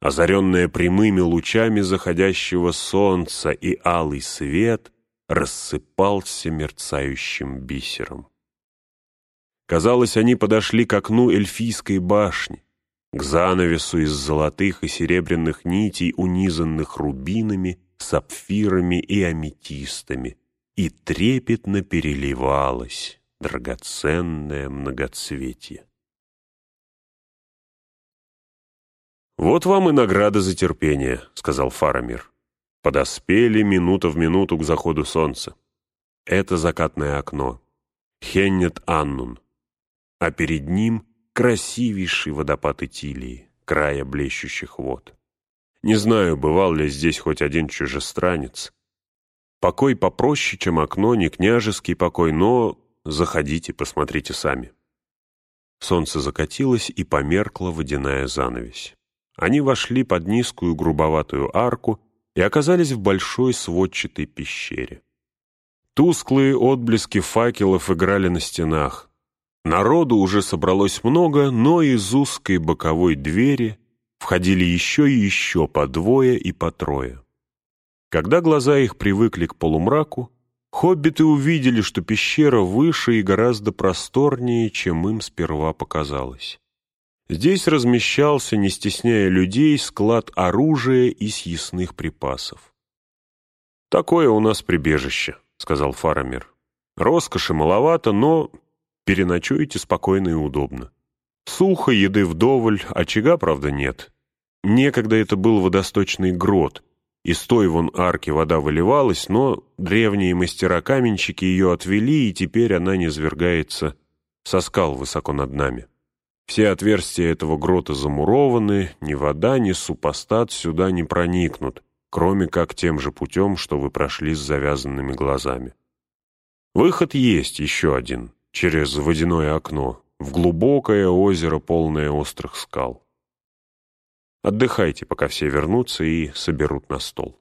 озаренная прямыми лучами заходящего солнца, и алый свет — рассыпался мерцающим бисером. Казалось, они подошли к окну эльфийской башни, к занавесу из золотых и серебряных нитей, унизанных рубинами, сапфирами и аметистами, и трепетно переливалось драгоценное многоцветие. «Вот вам и награда за терпение», — сказал Фарамир. Подоспели минута в минуту к заходу солнца. Это закатное окно. Хеннет Аннун. А перед ним красивейший водопад Итилии, края блещущих вод. Не знаю, бывал ли здесь хоть один чужестранец. Покой попроще, чем окно, не княжеский покой, но заходите, посмотрите сами. Солнце закатилось, и померкла водяная занавесь. Они вошли под низкую грубоватую арку и оказались в большой сводчатой пещере. Тусклые отблески факелов играли на стенах. Народу уже собралось много, но из узкой боковой двери входили еще и еще по двое и по трое. Когда глаза их привыкли к полумраку, хоббиты увидели, что пещера выше и гораздо просторнее, чем им сперва показалось. Здесь размещался, не стесняя людей, склад оружия и съестных припасов. «Такое у нас прибежище», — сказал Фарамир. «Роскоши маловато, но переночуете спокойно и удобно. Сухо, еды вдоволь, очага, правда, нет. Некогда это был водосточный грот, из той вон арки вода выливалась, но древние мастера-каменщики ее отвели, и теперь она низвергается со скал высоко над нами. Все отверстия этого грота замурованы, ни вода, ни супостат сюда не проникнут, кроме как тем же путем, что вы прошли с завязанными глазами. Выход есть еще один, через водяное окно, в глубокое озеро, полное острых скал. Отдыхайте, пока все вернутся и соберут на стол.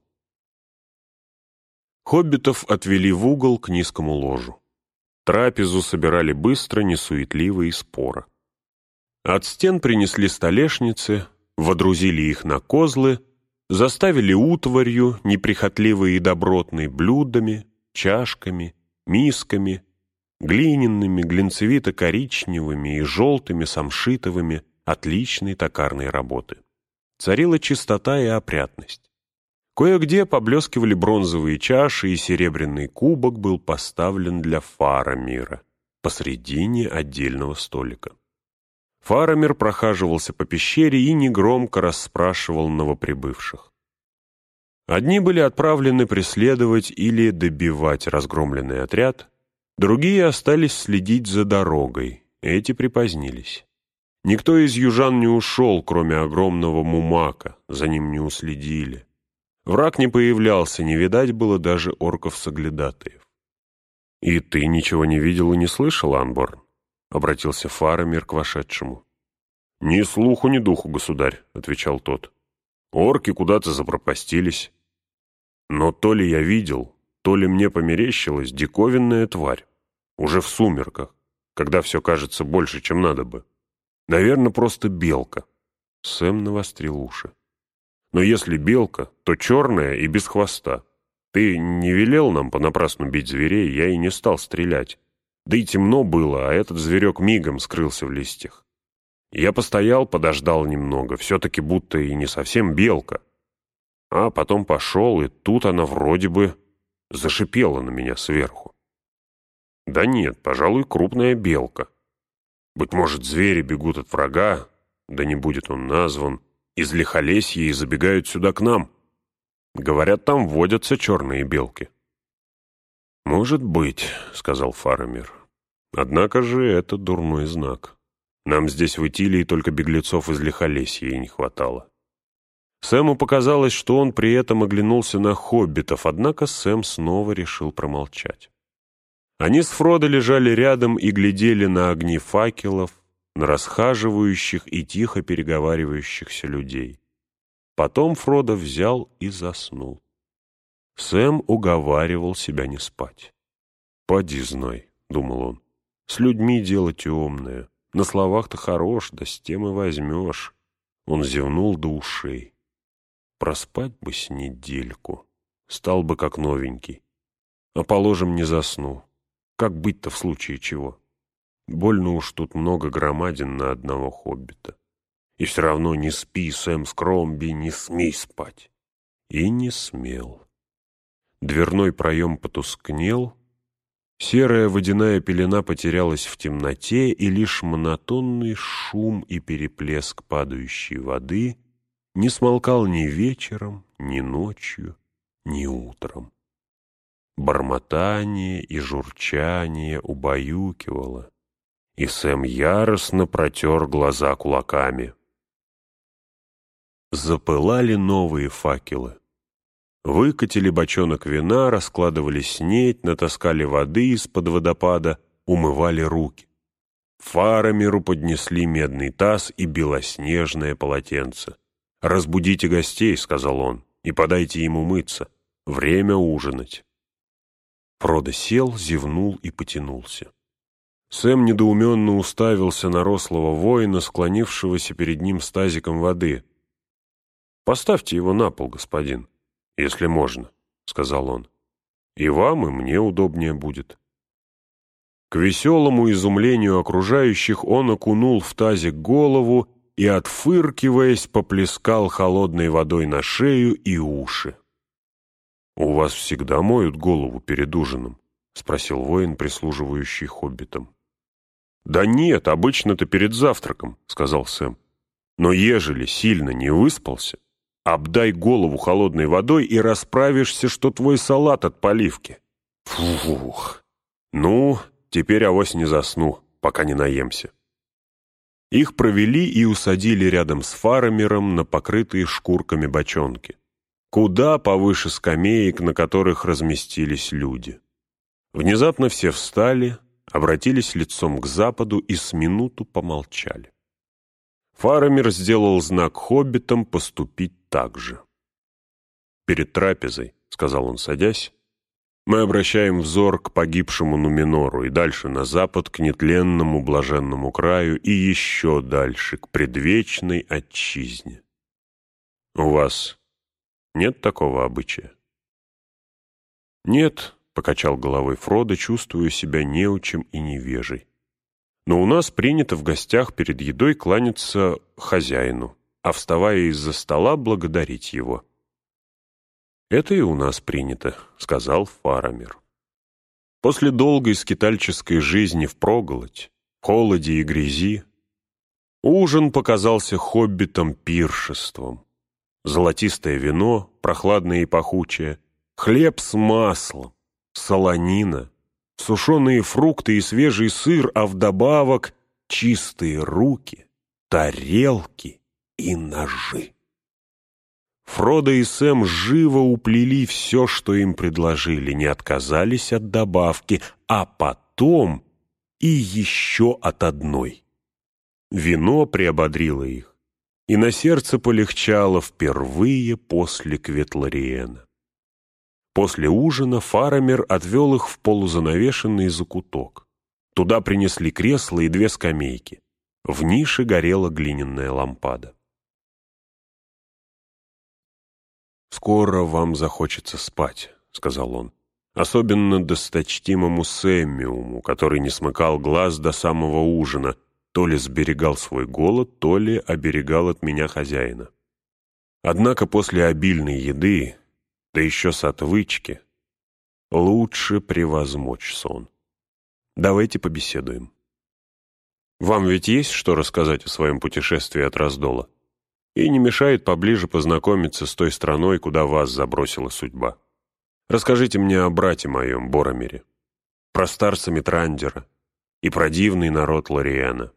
Хоббитов отвели в угол к низкому ложу. Трапезу собирали быстро, несуетливо и споро. От стен принесли столешницы, водрузили их на козлы, заставили утварью, неприхотливой и добротной, блюдами, чашками, мисками, глиняными, глинцевито-коричневыми и желтыми самшитовыми отличной токарной работы. Царила чистота и опрятность. Кое-где поблескивали бронзовые чаши, и серебряный кубок был поставлен для фара мира посредине отдельного столика. Фарамир прохаживался по пещере и негромко расспрашивал новоприбывших. Одни были отправлены преследовать или добивать разгромленный отряд, другие остались следить за дорогой, эти припозднились. Никто из южан не ушел, кроме огромного мумака, за ним не уследили. Враг не появлялся, не видать было даже орков-соглядатаев. «И ты ничего не видел и не слышал, Анборн?» — обратился Фарамир к вошедшему. «Ни слуху, ни духу, государь», — отвечал тот. «Орки куда-то запропастились. Но то ли я видел, то ли мне померещилась диковинная тварь. Уже в сумерках, когда все кажется больше, чем надо бы. Наверное, просто белка». Сэм навострил уши. «Но если белка, то черная и без хвоста. Ты не велел нам понапрасну бить зверей, я и не стал стрелять. Да и темно было, а этот зверек мигом скрылся в листьях. Я постоял, подождал немного, все-таки будто и не совсем белка. А потом пошел, и тут она вроде бы зашипела на меня сверху. Да нет, пожалуй, крупная белка. Быть может, звери бегут от врага, да не будет он назван, из лихолесья и забегают сюда к нам. Говорят, там водятся черные белки. «Может быть», — сказал Фарамир. Однако же это дурной знак. Нам здесь в Итилии только беглецов из Лихолесья и не хватало. Сэму показалось, что он при этом оглянулся на хоббитов, однако Сэм снова решил промолчать. Они с Фродо лежали рядом и глядели на огни факелов, на расхаживающих и тихо переговаривающихся людей. Потом Фродо взял и заснул. Сэм уговаривал себя не спать. «Поди знай», — думал он, с людьми дело темное. На словах-то хорош, да с тем и возьмешь. Он зевнул до ушей. Проспать бы с недельку. Стал бы как новенький. А положим, не засну. Как быть-то в случае чего? Больно уж тут много громадин на одного хоббита. И все равно не спи, Сэм Скромби, не смей спать. И не смел. Дверной проем потускнел, Серая водяная пелена потерялась в темноте, и лишь монотонный шум и переплеск падающей воды не смолкал ни вечером, ни ночью, ни утром. Бормотание и журчание убаюкивало, и Сэм яростно протер глаза кулаками. Запылали новые факелы. Выкатили бочонок вина, раскладывали снеть, натаскали воды из-под водопада, умывали руки. Фарамиру поднесли медный таз и белоснежное полотенце. «Разбудите гостей», — сказал он, — «и подайте ему мыться. Время ужинать». Фродо сел, зевнул и потянулся. Сэм недоуменно уставился на рослого воина, склонившегося перед ним с тазиком воды. «Поставьте его на пол, господин, если можно», — сказал он. «И вам, и мне удобнее будет». К веселому изумлению окружающих он окунул в тазик голову и, отфыркиваясь, поплескал холодной водой на шею и уши. «У вас всегда моют голову перед ужином?» — спросил воин, прислуживающий хоббитам. «Да нет, обычно-то перед завтраком», — сказал Сэм. «Но ежели сильно не выспался, обдай голову холодной водой и расправишься, что твой салат от поливки». «Фух! Ну, теперь авось не засну, пока не наемся». Их провели и усадили рядом с фармером на покрытые шкурками бочонки. Куда повыше скамеек, на которых разместились люди. Внезапно все встали, обратились лицом к западу и с минуту помолчали. Фарамир сделал знак хоббитам поступить так же. «Перед трапезой», — сказал он, садясь, мы обращаем взор к погибшему Нуминору и дальше на запад, к нетленному блаженному краю и еще дальше, к предвечной отчизне. У вас нет такого обычая? Нет, — покачал головой Фродо, чувствуя себя неучим и невежей. Но у нас принято в гостях перед едой кланяться хозяину, а вставая из-за стола благодарить его. «Это и у нас принято», — сказал Фарамир. После долгой скитальческой жизни в проголодь, холоде и грязи, ужин показался хоббитам пиршеством. Золотистое вино, прохладное и пахучее, хлеб с маслом, солонина, сушеные фрукты и свежий сыр, а вдобавок чистые руки, тарелки и ножи. Фродо и Сэм живо уплели все, что им предложили, не отказались от добавки, а потом и еще от одной. Вино приободрило их, и на сердце полегчало впервые после Кветлариена. После ужина Фарамер отвел их в полузанавешенный закуток. Туда принесли кресла и две скамейки. В нише горела глиняная лампада. «Скоро вам захочется спать», — сказал он. «Особенно досточтимому Сэммиуму, который не смыкал глаз до самого ужина, то ли сберегал свой голод, то ли оберегал от меня хозяина. Однако после обильной еды, да еще с отвычки, лучше превозмочь сон. Давайте побеседуем. Вам ведь есть что рассказать о своем путешествии от раздола?» И не мешает поближе познакомиться с той страной, куда вас забросила судьба. Расскажите мне о брате моем, Боромере, про старца Митрандера и про дивный народ Лориэна.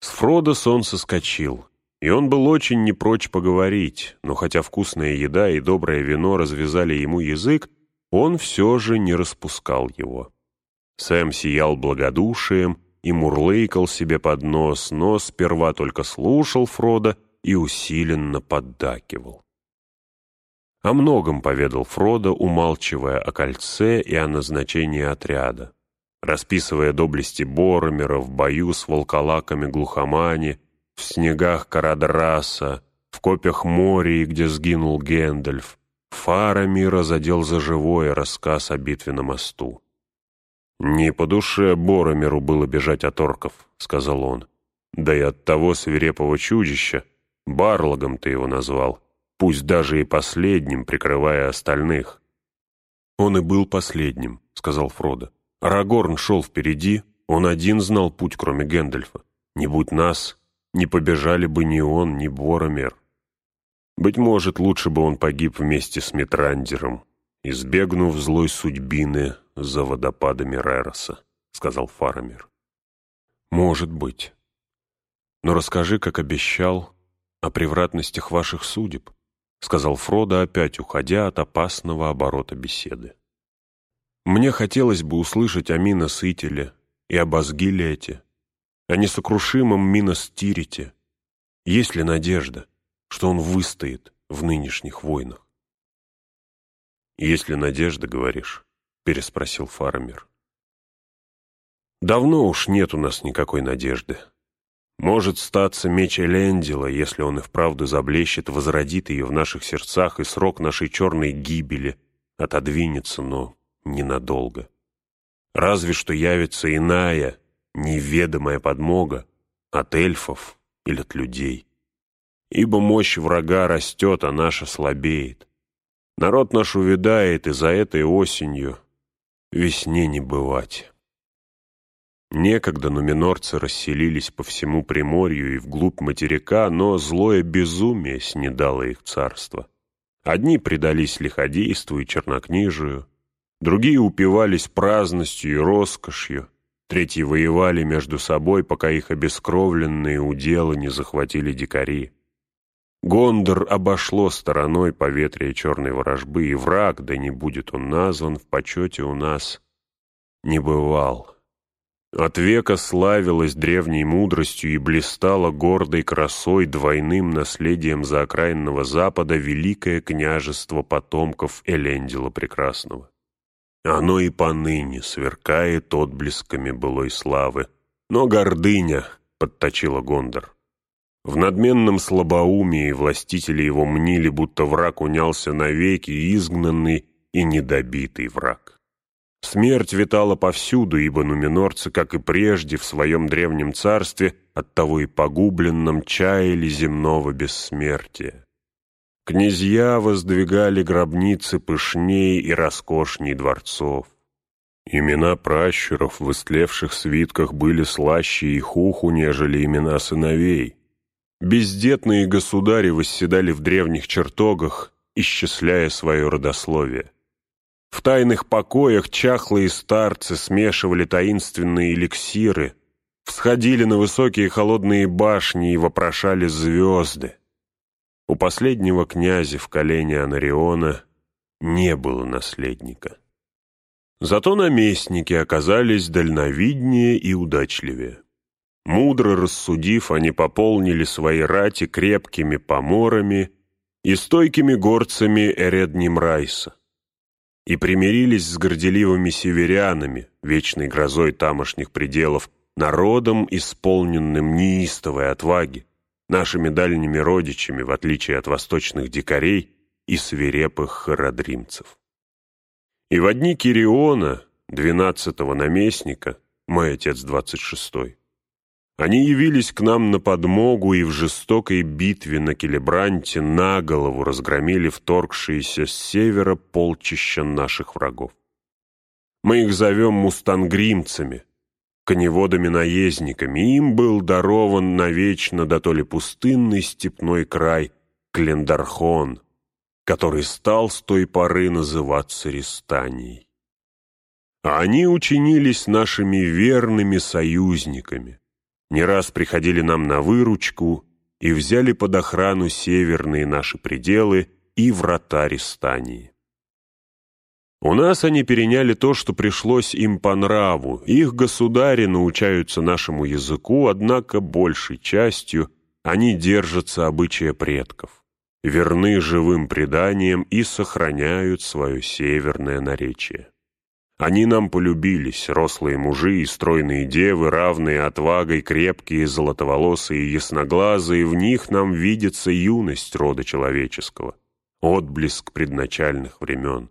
С Фродо сон соскочил, и он был очень не прочь поговорить, но хотя вкусная еда и доброе вино развязали ему язык, он все же не распускал его. Сэм сиял благодушием и мурлыкал себе под нос, но сперва только слушал Фрода и усиленно поддакивал. О многом поведал Фродо, умалчивая о кольце и о назначении отряда, расписывая доблести Боромера в бою с волколаками глухомани, в снегах Карадраса, в копьях Мории, где сгинул Гэндальф. Фарамира задел за живое рассказ о битве на мосту. «Не по душе Боромеру было бежать от орков», — сказал он. «Да и от того свирепого чудища, Барлогом ты его назвал, пусть даже и последним, прикрывая остальных». «Он и был последним», — сказал Фродо. «Арагорн шел впереди, он один знал путь, кроме Гэндальфа. Не будь нас, не побежали бы ни он, ни Боромер. Быть может, лучше бы он погиб вместе с Митрандером, избегнув злой судьбины за водопадами Рероса», — сказал Фарамир. «Может быть. Но расскажи, как обещал, о превратностях ваших судеб», сказал Фродо, опять уходя от опасного оборота беседы. «Мне хотелось бы услышать о Минос Ителе и об Асгилете, о несокрушимом Минос Тирите. Есть ли надежда, что он выстоит в нынешних войнах?» «Есть ли надежда, говоришь?» — переспросил Фармер. «Давно уж нет у нас никакой надежды. Может статься меч Элендила, если он и вправду заблещет, возродит ее в наших сердцах, и срок нашей черной гибели отодвинется, но ненадолго. Разве что явится иная, неведомая подмога от эльфов или от людей. Ибо мощь врага растет, а наша слабеет. Народ наш увядает, и за этой осенью весне не бывать. Некогда нуминорцы расселились по всему Приморью и вглубь материка, но злое безумие снедало их царство. Одни предались лиходейству и чернокнижию, другие упивались праздностью и роскошью, третьи воевали между собой, пока их обескровленные уделы не захватили дикари. Гондор обошло стороной поветрия черной ворожбы, и враг, да не будет он назван, в почете у нас не бывал. От века славилась древней мудростью и блистала гордой красой двойным наследием заокраинного Запада великое княжество потомков Элендила Прекрасного. Оно и поныне сверкает отблесками былой славы, но гордыня подточила Гондор. В надменном слабоумии властители его мнили, будто враг унялся навеки, изгнанный и недобитый враг. Смерть витала повсюду, ибо нуминорцы, как и прежде в своем древнем царстве, оттого и погубленном чаяли земного бессмертия. Князья воздвигали гробницы пышней и роскошней дворцов. Имена пращуров в истлевших свитках были слаще и хуху, нежели имена сыновей. Бездетные государи восседали в древних чертогах, исчисляя свое родословие. В тайных покоях чахлые старцы смешивали таинственные эликсиры, всходили на высокие холодные башни и вопрошали звезды. У последнего князя в колене Анариона не было наследника. Зато наместники оказались дальновиднее и удачливее. Мудро рассудив, они пополнили свои рати крепкими поморами и стойкими горцами Эреднимрайса и примирились с горделивыми северянами, вечной грозой тамошних пределов, народом, исполненным неистовой отваги, нашими дальними родичами, в отличие от восточных дикарей и свирепых хородримцев. И в одни Кириона, двенадцатого наместника, мой отец двадцать шестой, они явились к нам на подмогу и в жестокой битве на Келебранте на голову разгромили вторгшиеся с севера полчища наших врагов. Мы их зовем мустангримцами, коневодами-наездниками, им был дарован навечно да то ли пустынный степной край Клендархон, который стал с той поры называться Рестанией. А они учинились нашими верными союзниками, не раз приходили нам на выручку и взяли под охрану северные наши пределы и врата Рестании. У нас они переняли то, что пришлось им по нраву. Их государи научаются нашему языку, однако большей частью они держатся обычая предков, верны живым преданиям и сохраняют свое северное наречие. Они нам полюбились, рослые мужи и стройные девы, равные отвагой, крепкие, золотоволосые, ясноглазые, в них нам видится юность рода человеческого, отблеск предначальных времен.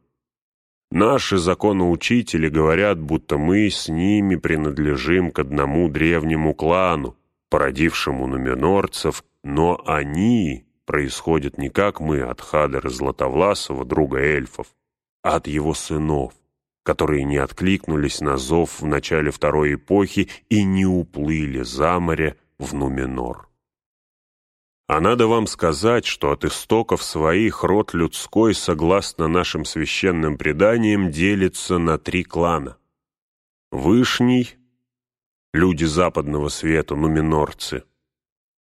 Наши законоучители говорят, будто мы с ними принадлежим к одному древнему клану, породившему нуменорцев, но они происходят не как мы от Хадера Златовласова, друга эльфов, а от его сынов которые не откликнулись на зов в начале Второй эпохи и не уплыли за море в Нуменор. А надо вам сказать, что от истоков своих род людской, согласно нашим священным преданиям, делится на три клана. Вышний, люди западного света, нуминорцы.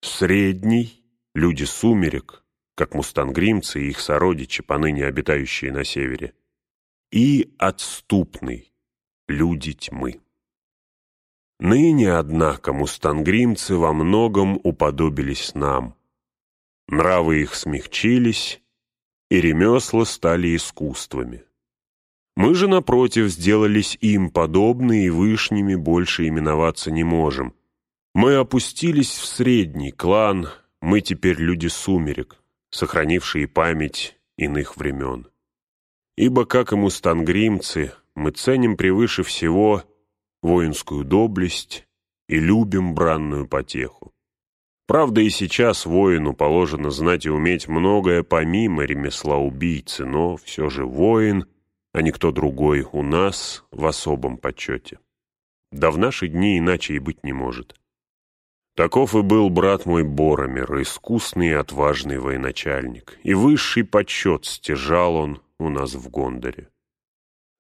Средний — люди сумерек, как мустангримцы и их сородичи, поныне обитающие на севере. И отступный — люди тьмы. Ныне, однако, мустангримцы во многом уподобились нам. Нравы их смягчились, и ремесла стали искусствами. Мы же, напротив, сделались им подобны и вышними больше именоваться не можем. Мы опустились в средний клан, мы теперь люди сумерек, сохранившие память иных времен. Ибо, как и мустангримцы, мы ценим превыше всего воинскую доблесть и любим бранную потеху. Правда, и сейчас воину положено знать и уметь многое помимо ремесла убийцы, но все же воин, а не кто другой, у нас в особом почете. Да в наши дни иначе и быть не может. Таков и был брат мой Боромер, искусный и отважный военачальник, и высший почет стяжал он у нас в Гондоре.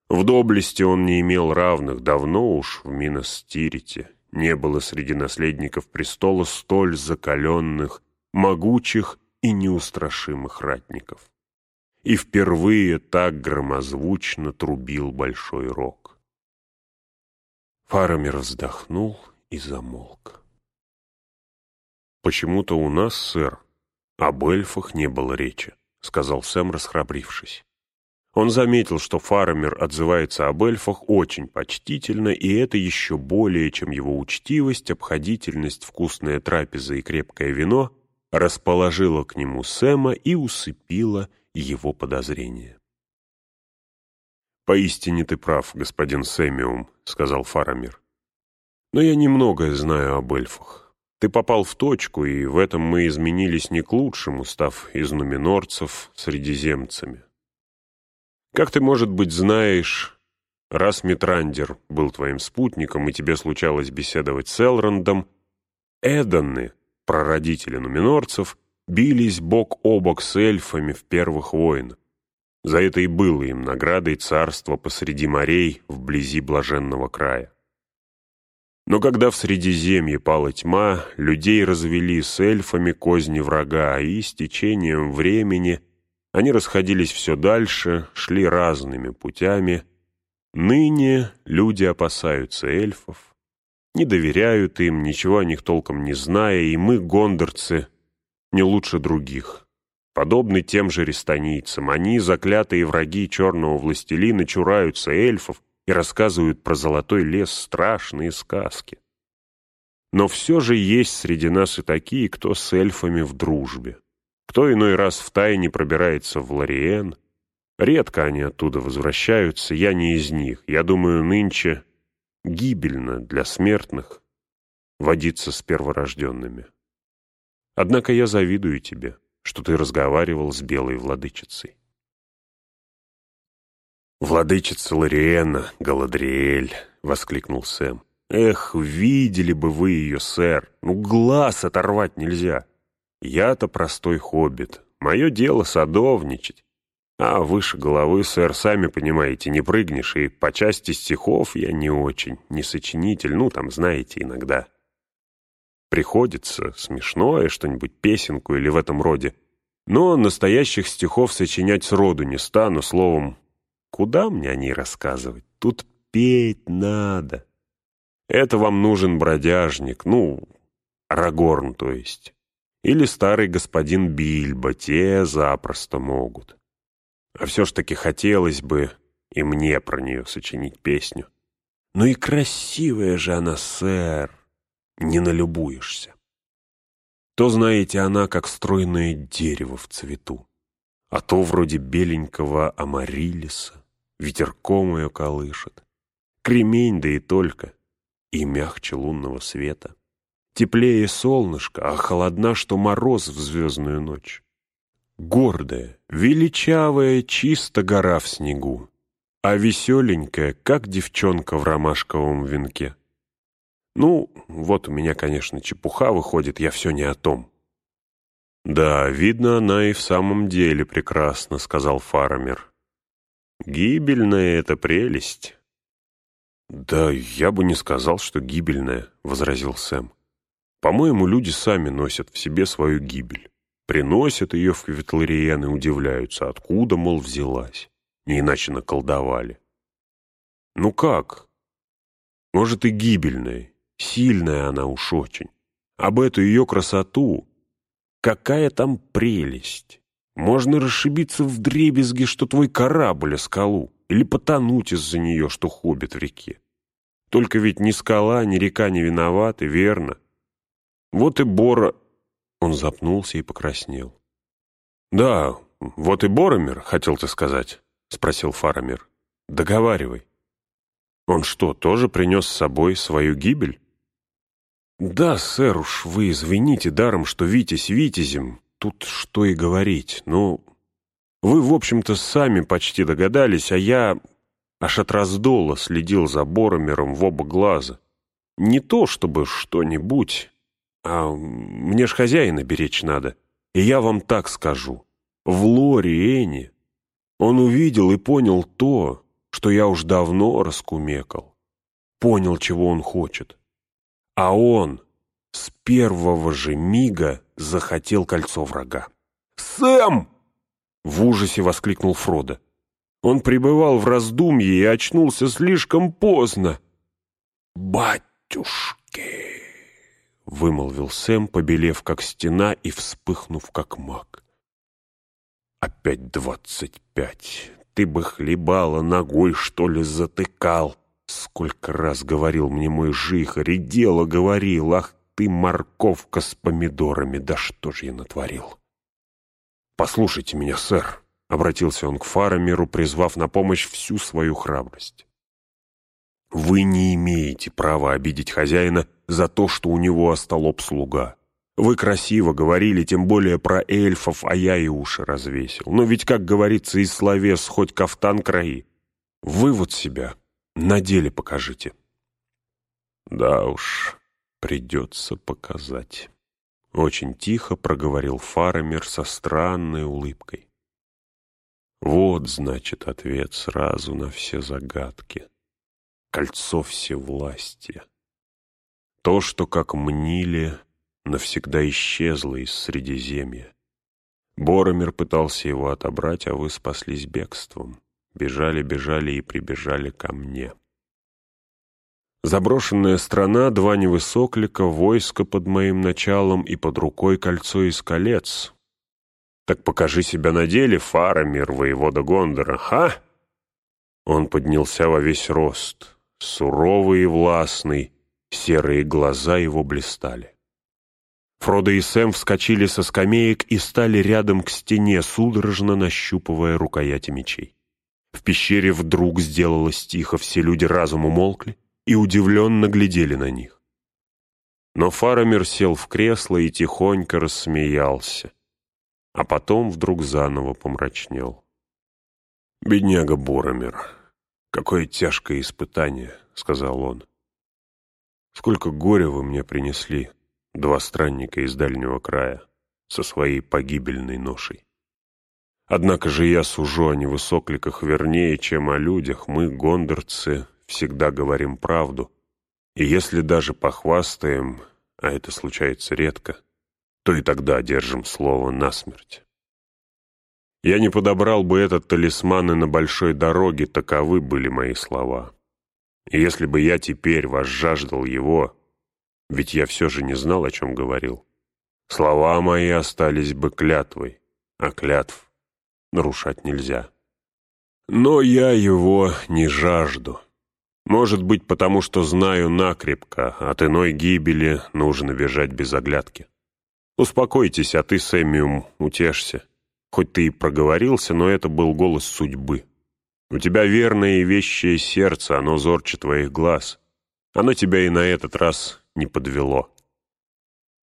В доблести он не имел равных, давно уж в Миностирите не было среди наследников престола столь закаленных, могучих и неустрашимых ратников. И впервые так громозвучно трубил большой рог. Фарамир вздохнул и замолк. «Почему-то у нас, сэр, об эльфах не было речи», — сказал Сэм, расхрабрившись. Он заметил, что Фармер отзывается об эльфах очень почтительно, и это еще более, чем его учтивость, обходительность, вкусная трапеза и крепкое вино расположило к нему Сэма и усыпило его подозрения. «Поистине ты прав, господин Сэмиум», — сказал Фарамир. «Но я немногое знаю об эльфах. Ты попал в точку, и в этом мы изменились не к лучшему, став из нуминорцев средиземцами. Как ты, может быть, знаешь, раз Митрандер был твоим спутником, и тебе случалось беседовать с Элрондом, Эдоны, прародители нуминорцев, бились бок о бок с эльфами в первых войнах. За это и было им наградой царства посреди морей вблизи блаженного края. Но когда в Средиземье пала тьма, людей развели с эльфами козни врага, и с течением времени – они расходились все дальше, шли разными путями. Ныне люди опасаются эльфов, не доверяют им, ничего о них толком не зная, и мы, гондорцы, не лучше других. Подобны тем же рестанийцам, они, заклятые враги черного властелина, чураются эльфов и рассказывают про золотой лес страшные сказки. Но все же есть среди нас и такие, кто с эльфами в дружбе. Кто иной раз в тайне пробирается в Лориен. Редко они оттуда возвращаются, я не из них. Я думаю, нынче гибельно для смертных водиться с перворожденными. Однако я завидую тебе, что ты разговаривал с белой владычицей. «Владычица Лориена, Галадриэль!» — воскликнул Сэм. «Эх, видели бы вы ее, сэр! Ну, глаз оторвать нельзя!» Я-то простой хоббит. Мое дело садовничать. А выше головы, сэр, сами понимаете, не прыгнешь, и по части стихов я не очень, не сочинитель, ну, там, знаете, иногда. Приходится смешное что-нибудь, песенку или в этом роде. Но настоящих стихов сочинять сроду не стану, словом, куда мне о ней рассказывать? Тут петь надо. Это вам нужен бродяжник, ну, Арагорн, то есть или старый господин Бильбо, те запросто могут. А все ж таки хотелось бы и мне про нее сочинить песню. Ну и красивая же она, сэр, не налюбуешься. То, знаете, она как стройное дерево в цвету, а то вроде беленького амарилиса, ветерком ее колышет. Кремень, да и только, и мягче лунного света. Теплее солнышко, а холодна, что мороз в звездную ночь. Гордая, величавая, чисто гора в снегу, а веселенькая, как девчонка в ромашковом венке. Ну, вот у меня, конечно, чепуха выходит, я все не о том. «Да, видно, она и в самом деле прекрасна», — сказал Фарамер. «Гибельная эта прелесть». «Да я бы не сказал, что гибельная», — возразил Сэм. «По-моему, люди сами носят в себе свою гибель. Приносят ее в Кветлариен и удивляются, откуда, мол, взялась. Не иначе наколдовали. Ну как? Может, и гибельная, сильная она уж очень. Об эту ее красоту. Какая там прелесть! Можно расшибиться в дребезги, что твой корабль о скалу, или потонуть из-за нее, что хоббит в реке. Только ведь ни скала, ни река не виноваты, верно? Вот и Бора... Он запнулся и покраснел. «Да, вот и Боромер, хотел ты сказать», — спросил Фарамир. «Договаривай». «Он что, тоже принес с собой свою гибель?» «Да, сэр, уж вы извините даром, что Витязь Витязем, тут что и говорить. Ну, вы, в общем-то, сами почти догадались, а я аж от раздола следил за Боромером в оба глаза. Не то чтобы что-нибудь, а мне ж хозяина беречь надо. И я вам так скажу. В лоре Эни он увидел и понял то, что я уж давно раскумекал. Понял, чего он хочет. А он с первого же мига захотел кольцо врага. «Сэм!» — в ужасе воскликнул Фродо. Он пребывал в раздумье и очнулся слишком поздно. «Батюшки!» — вымолвил Сэм, побелев как стена и вспыхнув как маг. «Опять двадцать пять. Ты бы хлебала, ногой, что ли, затыкал. Сколько раз говорил мне мой жихарь, и дело говорил. Ах ты, морковка с помидорами, да что ж я натворил!» «Послушайте меня, сэр», — обратился он к Фарамиру, призвав на помощь всю свою храбрость. «Вы не имеете права обидеть хозяина за то, что у него остолоп слуга. Вы красиво говорили, тем более про эльфов, а я и уши развесил. Но ведь, как говорится, из словес хоть кафтан краи. Вы вот себя на деле покажите». «Да уж, придется показать». Очень тихо проговорил Фарамир со странной улыбкой. Вот, значит, ответ сразу на все загадки. Кольцо всевластия. То, что, как мнили, навсегда исчезло из Средиземья. Боромир пытался его отобрать, а вы спаслись бегством. Бежали, бежали и прибежали ко мне. Заброшенная страна, два невысоклика, войско под моим началом и под рукой кольцо из колец. Так покажи себя на деле, Фарамир, воевода Гондора, ха? Он поднялся во весь рост, суровый и властный, серые глаза его блистали. Фродо и Сэм вскочили со скамеек и стали рядом к стене, судорожно нащупывая рукояти мечей. В пещере вдруг сделалось тихо, все люди разум умолкли, и удивленно глядели на них. Но Фарамир сел в кресло и тихонько рассмеялся, а потом вдруг заново помрачнел. «Бедняга Боромир, какое тяжкое испытание», — сказал он. «Сколько горя вы мне принесли, два странника из дальнего края, со своей погибельной ношей. Однако же я сужу о невысокликах вернее, чем о людях, мы, гондорцы, всегда говорим правду, и если даже похвастаем, а это случается редко, то и тогда держим слово насмерть. Я не подобрал бы этот талисман и на большой дороге, таковы были мои слова. И если бы я теперь возжаждал его, ведь я все же не знал, о чем говорил, слова мои остались бы клятвой, а клятв нарушать нельзя. Но я его не жажду. Может быть, потому что знаю накрепко, от иной гибели нужно бежать без оглядки. Успокойтесь, а ты, Сэмиум, утешься. Хоть ты и проговорился, но это был голос судьбы. У тебя верное и вещее сердце, оно зорче твоих глаз. Оно тебя и на этот раз не подвело.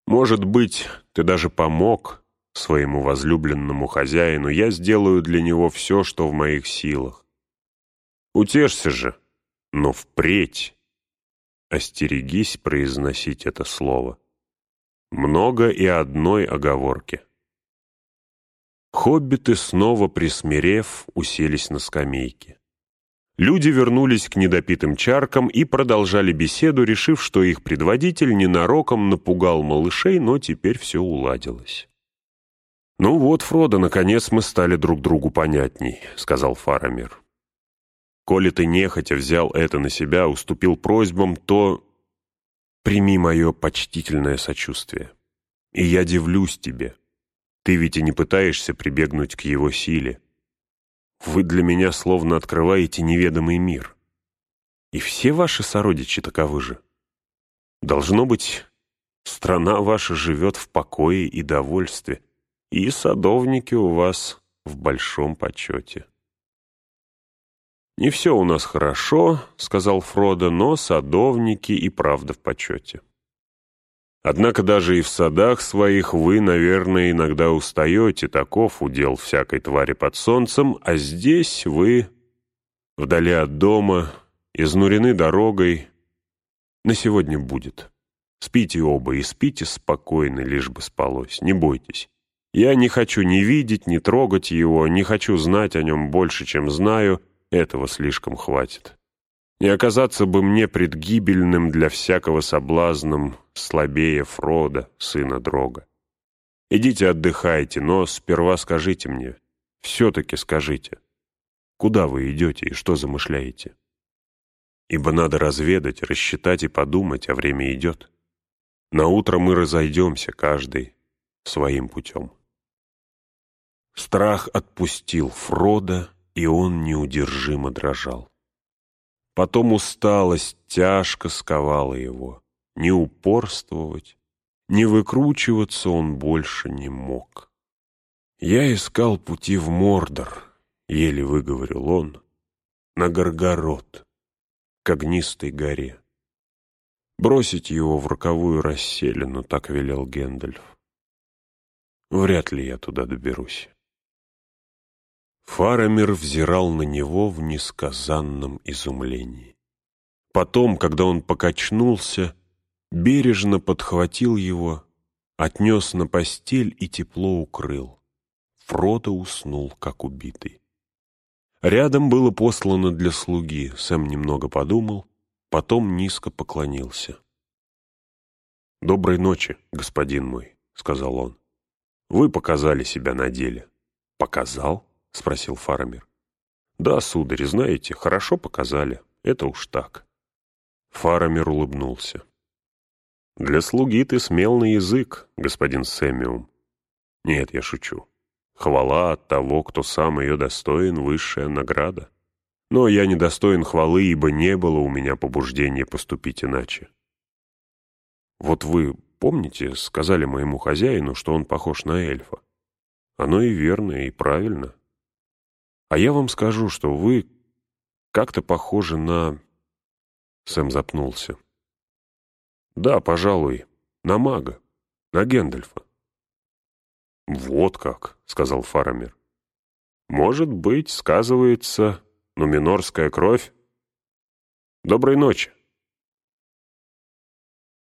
Может быть, ты даже помог своему возлюбленному хозяину, я сделаю для него все, что в моих силах. Утешься же, но впредь остерегись произносить это слово. Много и одной оговорки. Хоббиты, снова присмирев, уселись на скамейке. Люди вернулись к недопитым чаркам и продолжали беседу, решив, что их предводитель ненароком напугал малышей, но теперь все уладилось. «Ну вот, Фродо, наконец мы стали друг другу понятней», — сказал Фарамир. «Коли ты нехотя взял это на себя, уступил просьбам, то прими мое почтительное сочувствие. И я дивлюсь тебе. Ты ведь и не пытаешься прибегнуть к его силе. Вы для меня словно открываете неведомый мир. И все ваши сородичи таковы же. Должно быть, страна ваша живет в покое и довольстве, и садовники у вас в большом почете. «Не все у нас хорошо», — сказал Фродо, «но садовники и правда в почете». Однако даже и в садах своих вы, наверное, иногда устаете, таков удел всякой твари под солнцем, а здесь вы, вдали от дома, изнурены дорогой. На сегодня будет. Спите оба и спите спокойно, лишь бы спалось, не бойтесь. Я не хочу ни видеть, ни трогать его, не хочу знать о нем больше, чем знаю, этого слишком хватит. Не оказаться бы мне предгибельным для всякого соблазном слабее Фрода, сына Дрога. Идите отдыхайте, но сперва скажите мне, все-таки скажите, куда вы идете и что замышляете? Ибо надо разведать, рассчитать и подумать, а время идет. На утро мы разойдемся, каждый своим путем. Страх отпустил Фрода, и он неудержимо дрожал. Потом усталость тяжко сковала его. Не упорствовать, не выкручиваться он больше не мог. «Я искал пути в Мордор», — еле выговорил он, — «на Горгород, к огнистой горе. Бросить его в роковую расселину, так велел Гэндальф. Вряд ли я туда доберусь». Фарамир взирал на него в несказанном изумлении. Потом, когда он покачнулся, бережно подхватил его, отнес на постель и тепло укрыл. Фродо уснул, как убитый. Рядом было послано для слуги, Сэм немного подумал, потом низко поклонился. «Доброй ночи, господин мой», — сказал он. «Вы показали себя на деле». «Показал?» — спросил Фарамир. «Да, сударь, знаете, хорошо показали. Это уж так». Фарамир улыбнулся. «Для слуги ты смел на язык, господин Сэмиум. Нет, я шучу. Хвала от того, кто сам ее достоин, высшая награда. Но я не достоин хвалы, ибо не было у меня побуждения поступить иначе. Вот вы, помните, сказали моему хозяину, что он похож на эльфа? Оно и верно, и правильно. А я вам скажу, что вы как-то похожи на...» Сэм запнулся. «Да, пожалуй, на мага, на Гендальфа». «Вот как», — сказал Фарамир. «Может быть, сказывается нуминорская кровь? Доброй ночи».